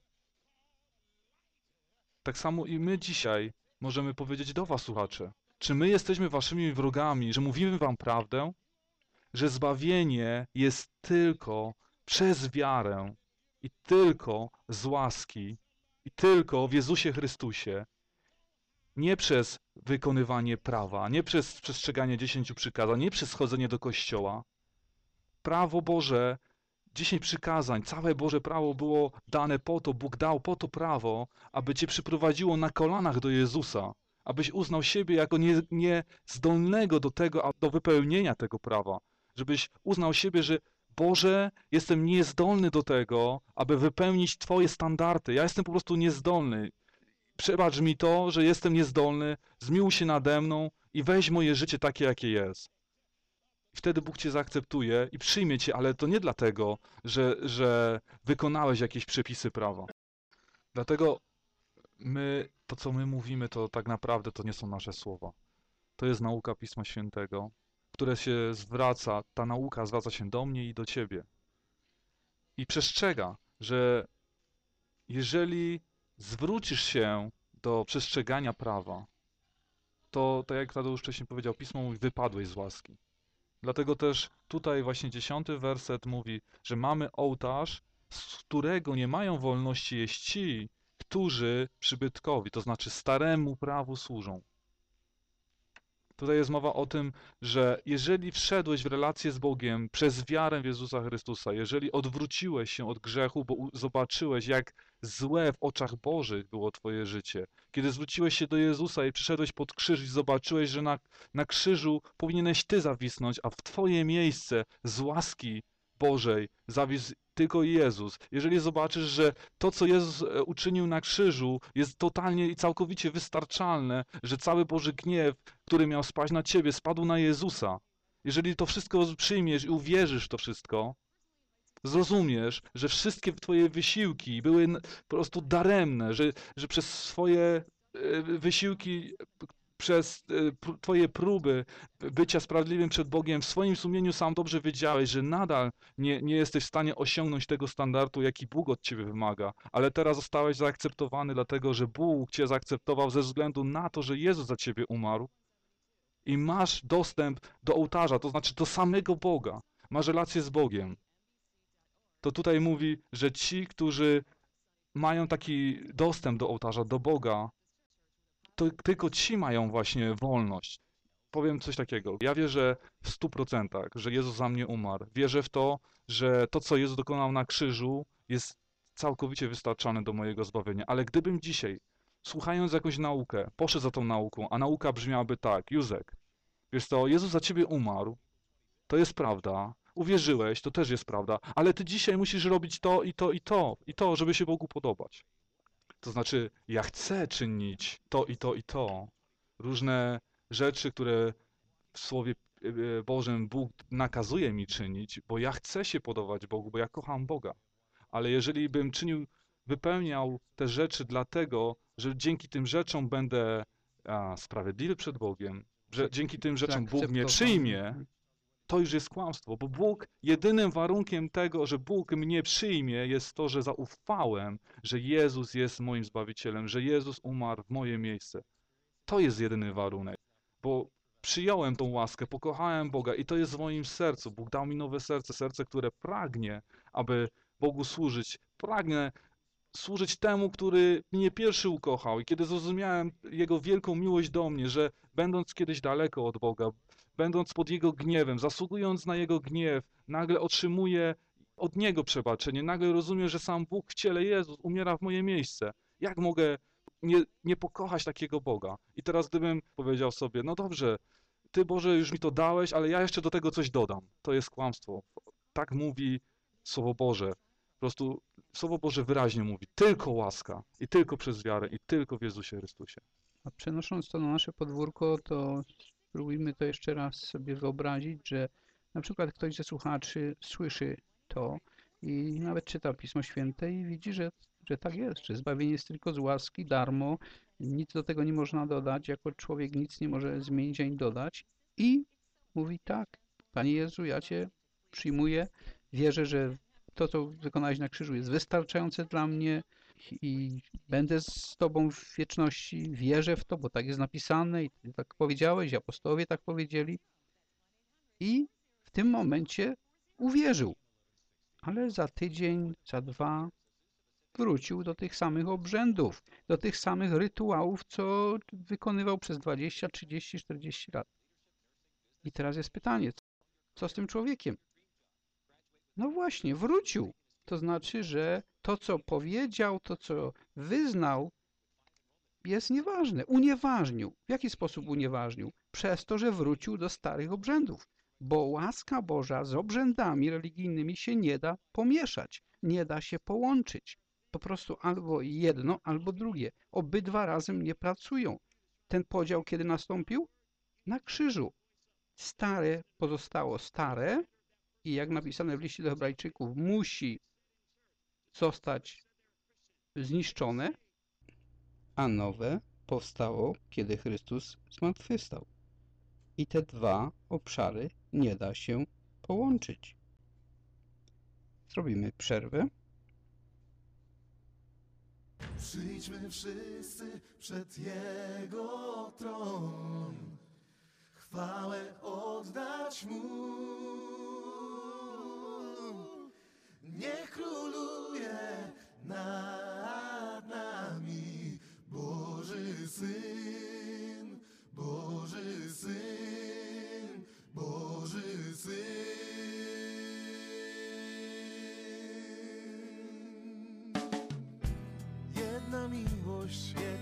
Tak samo i my dzisiaj możemy powiedzieć do was, słuchacze. Czy my jesteśmy waszymi wrogami, że mówimy wam prawdę? Że zbawienie jest tylko przez wiarę i tylko z łaski i tylko w Jezusie Chrystusie. Nie przez wykonywanie prawa, nie przez przestrzeganie dziesięciu przykazań, nie przez chodzenie do kościoła. Prawo Boże, dziesięć przykazań, całe Boże prawo było dane po to, Bóg dał po to prawo, aby cię przyprowadziło na kolanach do Jezusa, abyś uznał siebie jako nie- niezdolnego do tego, do wypełnienia tego prawa, żebyś uznał siebie, że Boże, jestem niezdolny do tego, aby wypełnić Twoje standardy. Ja jestem po prostu niezdolny. Przebacz mi to, że jestem niezdolny, zmiłuj się nade mną i weź moje życie takie, jakie jest. I wtedy Bóg Cię zaakceptuje i przyjmie Cię, ale to nie dlatego, że, że wykonałeś jakieś przepisy prawa. Dlatego my, to co my mówimy, to tak naprawdę to nie są nasze słowa. To jest nauka Pisma Świętego, które się zwraca, ta nauka zwraca się do mnie i do Ciebie. I przestrzega, że jeżeli zwrócisz się do przestrzegania prawa, to tak jak Tadeusz wcześniej powiedział, Pismo mówi, wypadłeś z łaski. Dlatego też tutaj właśnie dziesiąty werset mówi, że mamy ołtarz, z którego nie mają wolności jeść ci, którzy przybytkowi, to znaczy staremu prawu służą. Tutaj jest mowa o tym, że jeżeli wszedłeś w relację z Bogiem przez wiarę w Jezusa Chrystusa, jeżeli odwróciłeś się od grzechu, bo zobaczyłeś, jak złe w oczach Bożych było Twoje życie, kiedy zwróciłeś się do Jezusa i przyszedłeś pod krzyż i zobaczyłeś, że na, na krzyżu powinieneś Ty zawisnąć, a w Twoje miejsce z łaski Bożej zawisł tylko Jezus. Jeżeli zobaczysz, że to, co Jezus e, uczynił na krzyżu, jest totalnie i całkowicie wystarczalne, że cały Boży gniew, który miał spaść na ciebie, spadł na Jezusa. Jeżeli to wszystko przyjmiesz i uwierzysz w to wszystko, zrozumiesz, że wszystkie twoje wysiłki były po prostu daremne, że, że przez swoje e, wysiłki, przez e, twoje próby bycia sprawiedliwym przed Bogiem, w swoim sumieniu sam dobrze wiedziałeś, że nadal nie, nie jesteś w stanie osiągnąć tego standardu, jaki Bóg od ciebie wymaga, ale teraz zostałeś zaakceptowany, dlatego że Bóg cię zaakceptował ze względu na to, że Jezus za ciebie umarł. I masz dostęp do ołtarza, to znaczy do samego Boga, masz relację z Bogiem. To tutaj mówi, że ci, którzy mają taki dostęp do ołtarza, do Boga, to tylko ci mają właśnie wolność. Powiem coś takiego. Ja wierzę w stu procentach, że Jezus za mnie umarł. Wierzę w to, że to, co Jezus dokonał na krzyżu, jest całkowicie wystarczalne do mojego zbawienia. Ale gdybym dzisiaj, słuchając jakąś naukę, poszedł za tą nauką, a nauka brzmiałaby tak, Józek, wiesz co, Jezus za ciebie umarł, to jest prawda, uwierzyłeś, to też jest prawda, ale ty dzisiaj musisz robić to i to i to, i to, żeby się Bogu podobać. To znaczy, ja chcę czynić to i to i to. Różne rzeczy, które w Słowie e, Bożym Bóg nakazuje mi czynić, bo ja chcę się podobać Bogu, bo ja kocham Boga. Ale jeżeli bym czynił, wypełniał te rzeczy dlatego, że dzięki tym rzeczom będę a, sprawiedliwy przed Bogiem, że dzięki tym rzeczom Bóg mnie przyjmie, to już jest kłamstwo, bo Bóg, jedynym warunkiem tego, że Bóg mnie przyjmie, jest to, że zaufałem, że Jezus jest moim Zbawicielem, że Jezus umarł w moje miejsce. To jest jedyny warunek, bo przyjąłem tą łaskę, pokochałem Boga i to jest w moim sercu. Bóg dał mi nowe serce, serce, które pragnie, aby Bogu służyć. Pragnę służyć temu, który mnie pierwszy ukochał. I kiedy zrozumiałem Jego wielką miłość do mnie, że będąc kiedyś daleko od Boga, będąc pod Jego gniewem, zasługując na Jego gniew, nagle otrzymuję od Niego przebaczenie. Nagle rozumiem, że sam Bóg w ciele Jezus umiera w moje miejsce. Jak mogę nie, nie pokochać takiego Boga? I teraz gdybym powiedział sobie, no dobrze, Ty Boże już mi to dałeś, ale ja jeszcze do tego coś dodam. To jest kłamstwo. Tak mówi Słowo Boże. Po prostu Słowo Boże wyraźnie mówi, tylko łaska i tylko przez wiarę i tylko w Jezusie Chrystusie. A przenosząc to na nasze podwórko, to spróbujmy to jeszcze raz sobie wyobrazić, że na przykład ktoś ze słuchaczy słyszy to i nawet czyta Pismo Święte i widzi, że, że tak jest, że zbawienie jest tylko z łaski, darmo, nic do tego nie można dodać, jako człowiek nic nie może zmienić ani dodać. I mówi tak, Panie Jezu, ja Cię przyjmuję, wierzę, że to, co wykonałeś na krzyżu jest wystarczające dla mnie, i będę z Tobą w wieczności, wierzę w to, bo tak jest napisane i Ty tak powiedziałeś, apostołowie tak powiedzieli. I w tym momencie uwierzył. Ale za tydzień, za dwa wrócił do tych samych obrzędów, do tych samych rytuałów, co wykonywał przez 20, 30, 40 lat. I teraz jest pytanie, co z tym człowiekiem? No właśnie, wrócił. To znaczy, że to, co powiedział, to, co wyznał, jest nieważne. Unieważnił. W jaki sposób unieważnił? Przez to, że wrócił do starych obrzędów. Bo łaska Boża z obrzędami religijnymi się nie da pomieszać, nie da się połączyć. Po prostu albo jedno, albo drugie. Obydwa razem nie pracują. Ten podział kiedy nastąpił? Na krzyżu. Stare pozostało stare i jak napisane w liście do Hebrajczyków, musi zostać zniszczone, a nowe powstało, kiedy Chrystus zmartwychwstał. I te dwa obszary nie da się połączyć. Zrobimy przerwę. Przyjdźmy wszyscy przed Jego tron, chwałę oddać Mu. Niech króluje nad nami Boży Syn, Boży Syn, Boży Syn. Jedna miłość, jedno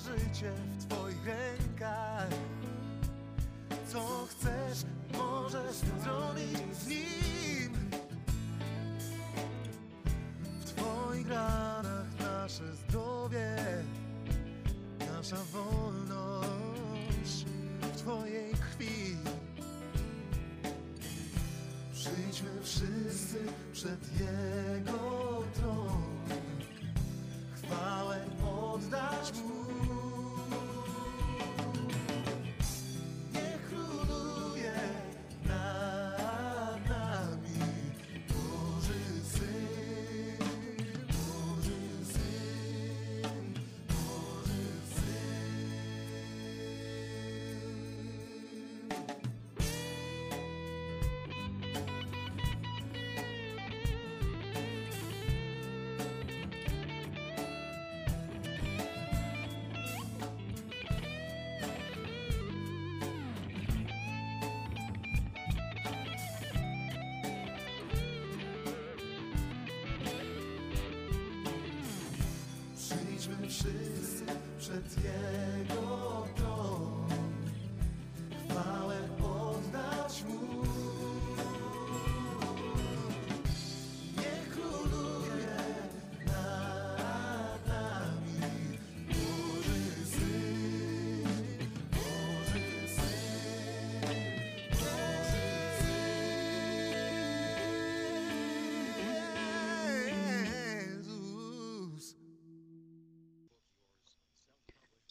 życie w Twoich rękach. Co chcesz, możesz zrobić z nim. W Twoich ranach nasze zdrowie, nasza wolność w Twojej krwi. Przyjdź przed Jego tron, przed Jego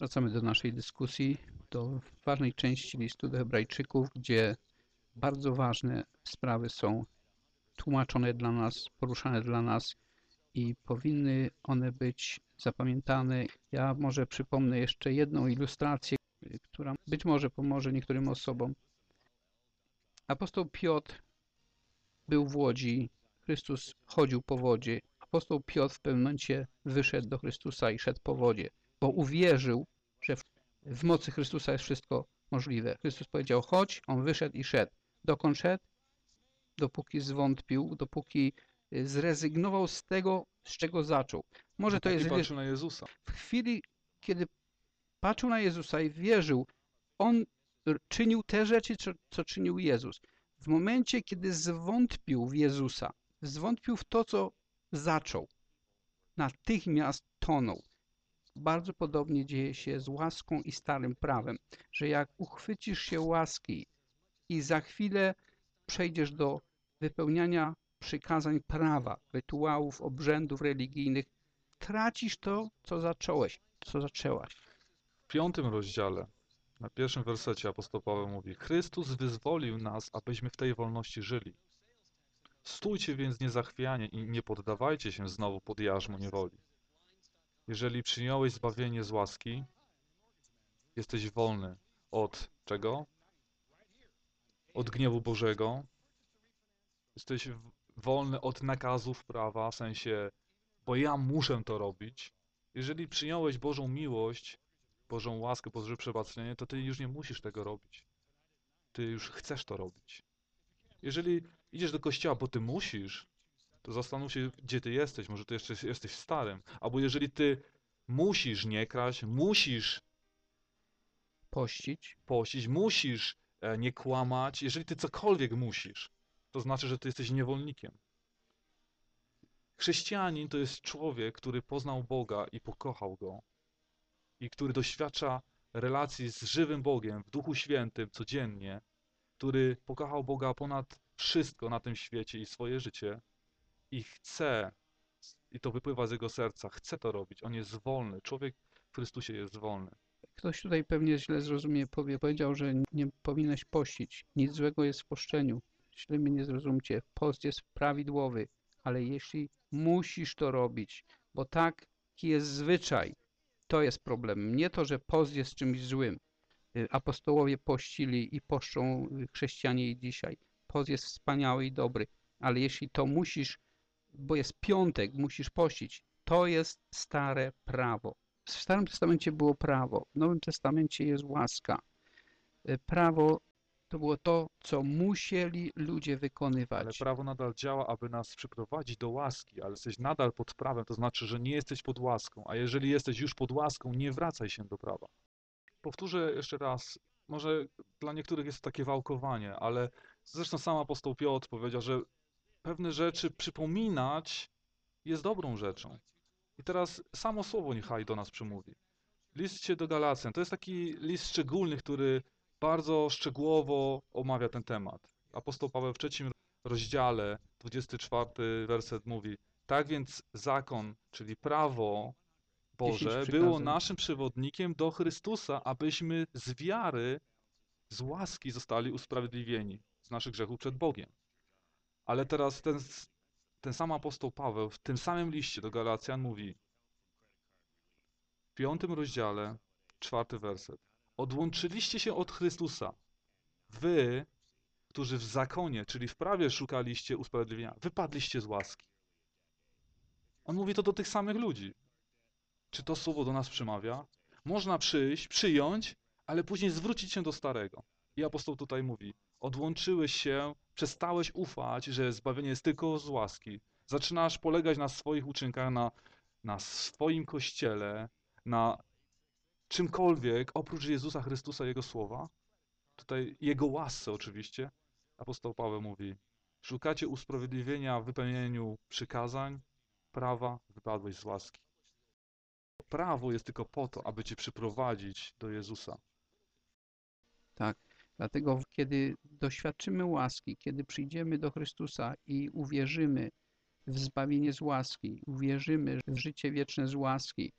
Wracamy do naszej dyskusji, do ważnej części listu do Hebrajczyków, gdzie bardzo ważne sprawy są tłumaczone dla nas, poruszane dla nas i powinny one być zapamiętane. Ja może przypomnę jeszcze jedną ilustrację, która być może pomoże niektórym osobom. Apostoł Piotr był w łodzi, Chrystus chodził po wodzie. Apostoł Piotr w pewnym momencie wyszedł do Chrystusa i szedł po wodzie, bo uwierzył, że w, mocy Chrystusa jest wszystko możliwe. Chrystus powiedział, chodź, on wyszedł i szedł. Dokąd szedł? Dopóki zwątpił, dopóki y, zrezygnował z tego, z czego zaczął. Może to I jest patrzył na Jezusa. w chwili, kiedy patrzył na Jezusa i wierzył, on czynił te rzeczy, co, co czynił Jezus. W momencie, kiedy zwątpił w Jezusa, zwątpił w to, co zaczął, natychmiast tonął. Bardzo podobnie dzieje się z łaską i starym prawem, że jak uchwycisz się łaski i za chwilę przejdziesz do wypełniania przykazań prawa, rytuałów, obrzędów religijnych, tracisz to, co zacząłeś, co zaczęłaś. W piątym rozdziale, na pierwszym wersecie apostoł Paweł mówi Chrystus wyzwolił nas, abyśmy w tej wolności żyli. Stójcie więc niezachwianie i nie poddawajcie się znowu pod jarzmo niewoli. Jeżeli przyjąłeś zbawienie z łaski, jesteś wolny od czego? Od gniewu Bożego. Jesteś wolny od nakazów prawa, w sensie, bo ja muszę to robić. Jeżeli przyjąłeś Bożą miłość, Bożą łaskę, Boże przebaczenie, to ty już nie musisz tego robić. Ty już chcesz to robić. Jeżeli idziesz do kościoła, bo ty musisz, to zastanów się, gdzie ty jesteś. Może ty jeszcze jesteś starym. Albo jeżeli ty musisz nie kraść, musisz Pościć, pościć, musisz e, nie kłamać, jeżeli ty cokolwiek musisz, to znaczy, że ty jesteś niewolnikiem. Chrześcijanin to jest człowiek, który poznał Boga i pokochał Go i który doświadcza relacji z żywym Bogiem w Duchu Świętym codziennie, który pokochał Boga ponad wszystko na tym świecie i swoje życie i chce, i to wypływa z jego serca, chce to robić. On jest wolny. Człowiek w Chrystusie jest wolny. Ktoś tutaj pewnie źle zrozumie, powie, powiedział, że nie powinieneś pościć. Nic złego jest w poszczeniu. Źle mnie nie zrozumcie. Post jest prawidłowy, ale jeśli musisz to robić, bo taki jest zwyczaj, to jest problem. Nie to, że post jest czymś złym. Y, Apostołowie pościli i poszczą y, chrześcijanie i dzisiaj. Post jest wspaniały i dobry, ale jeśli to musisz, bo jest piątek, musisz pościć, to jest stare prawo. W Starym Testamencie było prawo, w Nowym Testamencie jest łaska. Y, Prawo to było to, co musieli ludzie Ale wykonywać. prawo nadal działa, aby nas przyprowadzić do łaski, ale jesteś nadal pod prawem, to znaczy, że nie jesteś pod łaską. A jeżeli jesteś już pod łaską, nie wracaj się do prawa. Powtórzę jeszcze raz, może dla niektórych jest to takie wałkowanie, ale zresztą sam apostoł Piotr powiedział, że pewne rzeczy przypominać jest dobrą rzeczą. I teraz samo słowo niechaj do nas przemówi. Listie do Galacjan to jest taki list szczególny, który bardzo szczegółowo omawia ten temat. Apostoł Paweł w trzecim rozdziale, 24 werset mówi: Tak więc zakon, czyli prawo Boże, było naszym przewodnikiem do Chrystusa, abyśmy z wiary, z łaski zostali usprawiedliwieni z naszych grzechów przed Bogiem. Ale teraz ten, ten sam apostoł Paweł w tym samym liście do Galacjan mówi w piątym rozdziale, czwarty werset. Odłączyliście się od Chrystusa. Wy, którzy w zakonie, czyli w prawie szukaliście usprawiedliwienia, wypadliście z łaski. On mówi to do tych samych ludzi. Czy to słowo do nas przemawia? Można przyjść, przyjąć, ale później zwrócić się do starego. I apostoł tutaj mówi: Odłączyłeś się, przestałeś ufać, że zbawienie jest tylko z łaski. Zaczynasz polegać na swoich uczynkach, na, na swoim kościele, na czymkolwiek oprócz Jezusa Chrystusa, Jego słowa. Tutaj Jego łasce oczywiście. Apostoł Paweł mówi: Szukacie usprawiedliwienia w wypełnieniu przykazań, prawa, wypadłeś z łaski. Prawo jest tylko po to, aby cię przyprowadzić do Jezusa. Tak. Dlatego, kiedy doświadczymy łaski, kiedy przyjdziemy do Chrystusa i uwierzymy w zbawienie z łaski, uwierzymy w życie wieczne z łaski,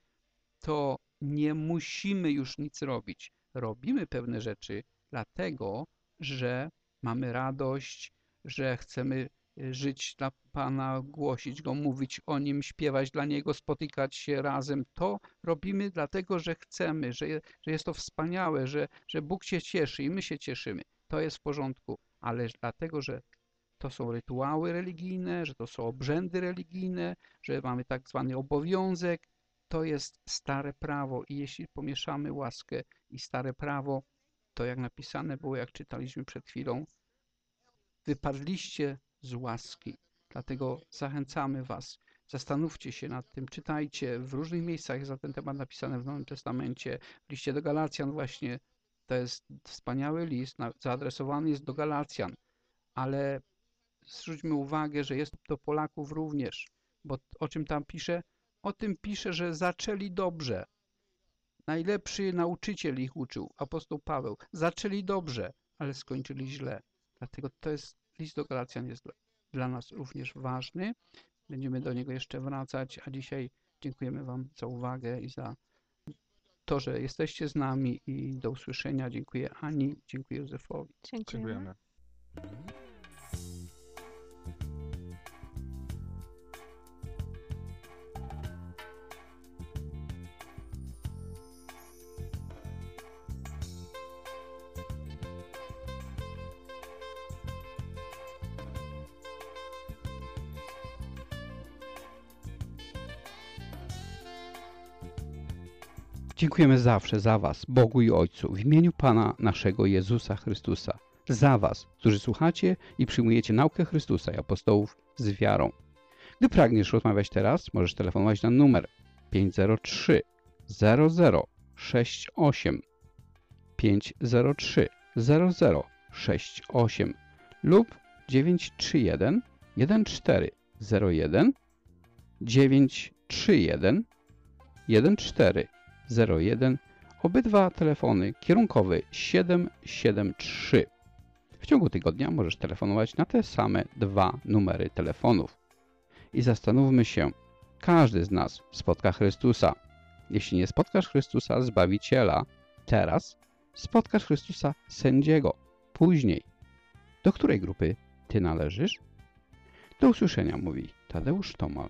to nie musimy już nic robić. Robimy pewne rzeczy dlatego, że mamy radość, że chcemy żyć dla Pana, głosić Go, mówić o Nim, śpiewać dla Niego, spotykać się razem. To robimy dlatego, że chcemy, że, że jest to wspaniałe, że, że Bóg się cieszy i my się cieszymy. To jest w porządku, ale dlatego, że to są rytuały religijne, że to są obrzędy religijne, że mamy tak zwany obowiązek, to jest stare prawo i jeśli pomieszamy łaskę i stare prawo, to jak napisane było, jak czytaliśmy przed chwilą, wypadliście z łaski. Dlatego zachęcamy Was, zastanówcie się nad tym, czytajcie w różnych miejscach jest na ten temat napisane w Nowym Testamencie, w liście do Galacjan właśnie, to jest wspaniały list, zaadresowany jest do Galacjan, ale zwróćmy uwagę, że jest do Polaków również, bo o czym tam pisze? O tym pisze, że zaczęli dobrze. Najlepszy nauczyciel ich uczył, apostoł Paweł. Zaczęli dobrze, ale skończyli źle. Dlatego to jest, list do Galacjan jest dla, nas również ważny. Będziemy do niego jeszcze wracać, a dzisiaj dziękujemy Wam za uwagę i za to, że jesteście z nami i do usłyszenia. Dziękuję Ani, dziękuję Józefowi. Dziękujemy. Dziękujemy. Dziękujemy zawsze za Was, Bogu i Ojcu, w imieniu Pana naszego Jezusa Chrystusa. Za Was, którzy słuchacie i przyjmujecie naukę Chrystusa i apostołów z wiarą. Gdy pragniesz rozmawiać teraz, możesz telefonować na numer 503 0068 503 0068 lub 931 1401 931 1401 Obydwa telefony kierunkowy 773. W ciągu tygodnia możesz telefonować na te same dwa numery telefonów. I zastanówmy się, każdy z nas spotka Chrystusa. Jeśli nie spotkasz Chrystusa Zbawiciela teraz, spotkasz Chrystusa Sędziego później. Do której grupy ty należysz? Do usłyszenia, mówi Tadeusz Tomal.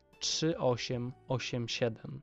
3887.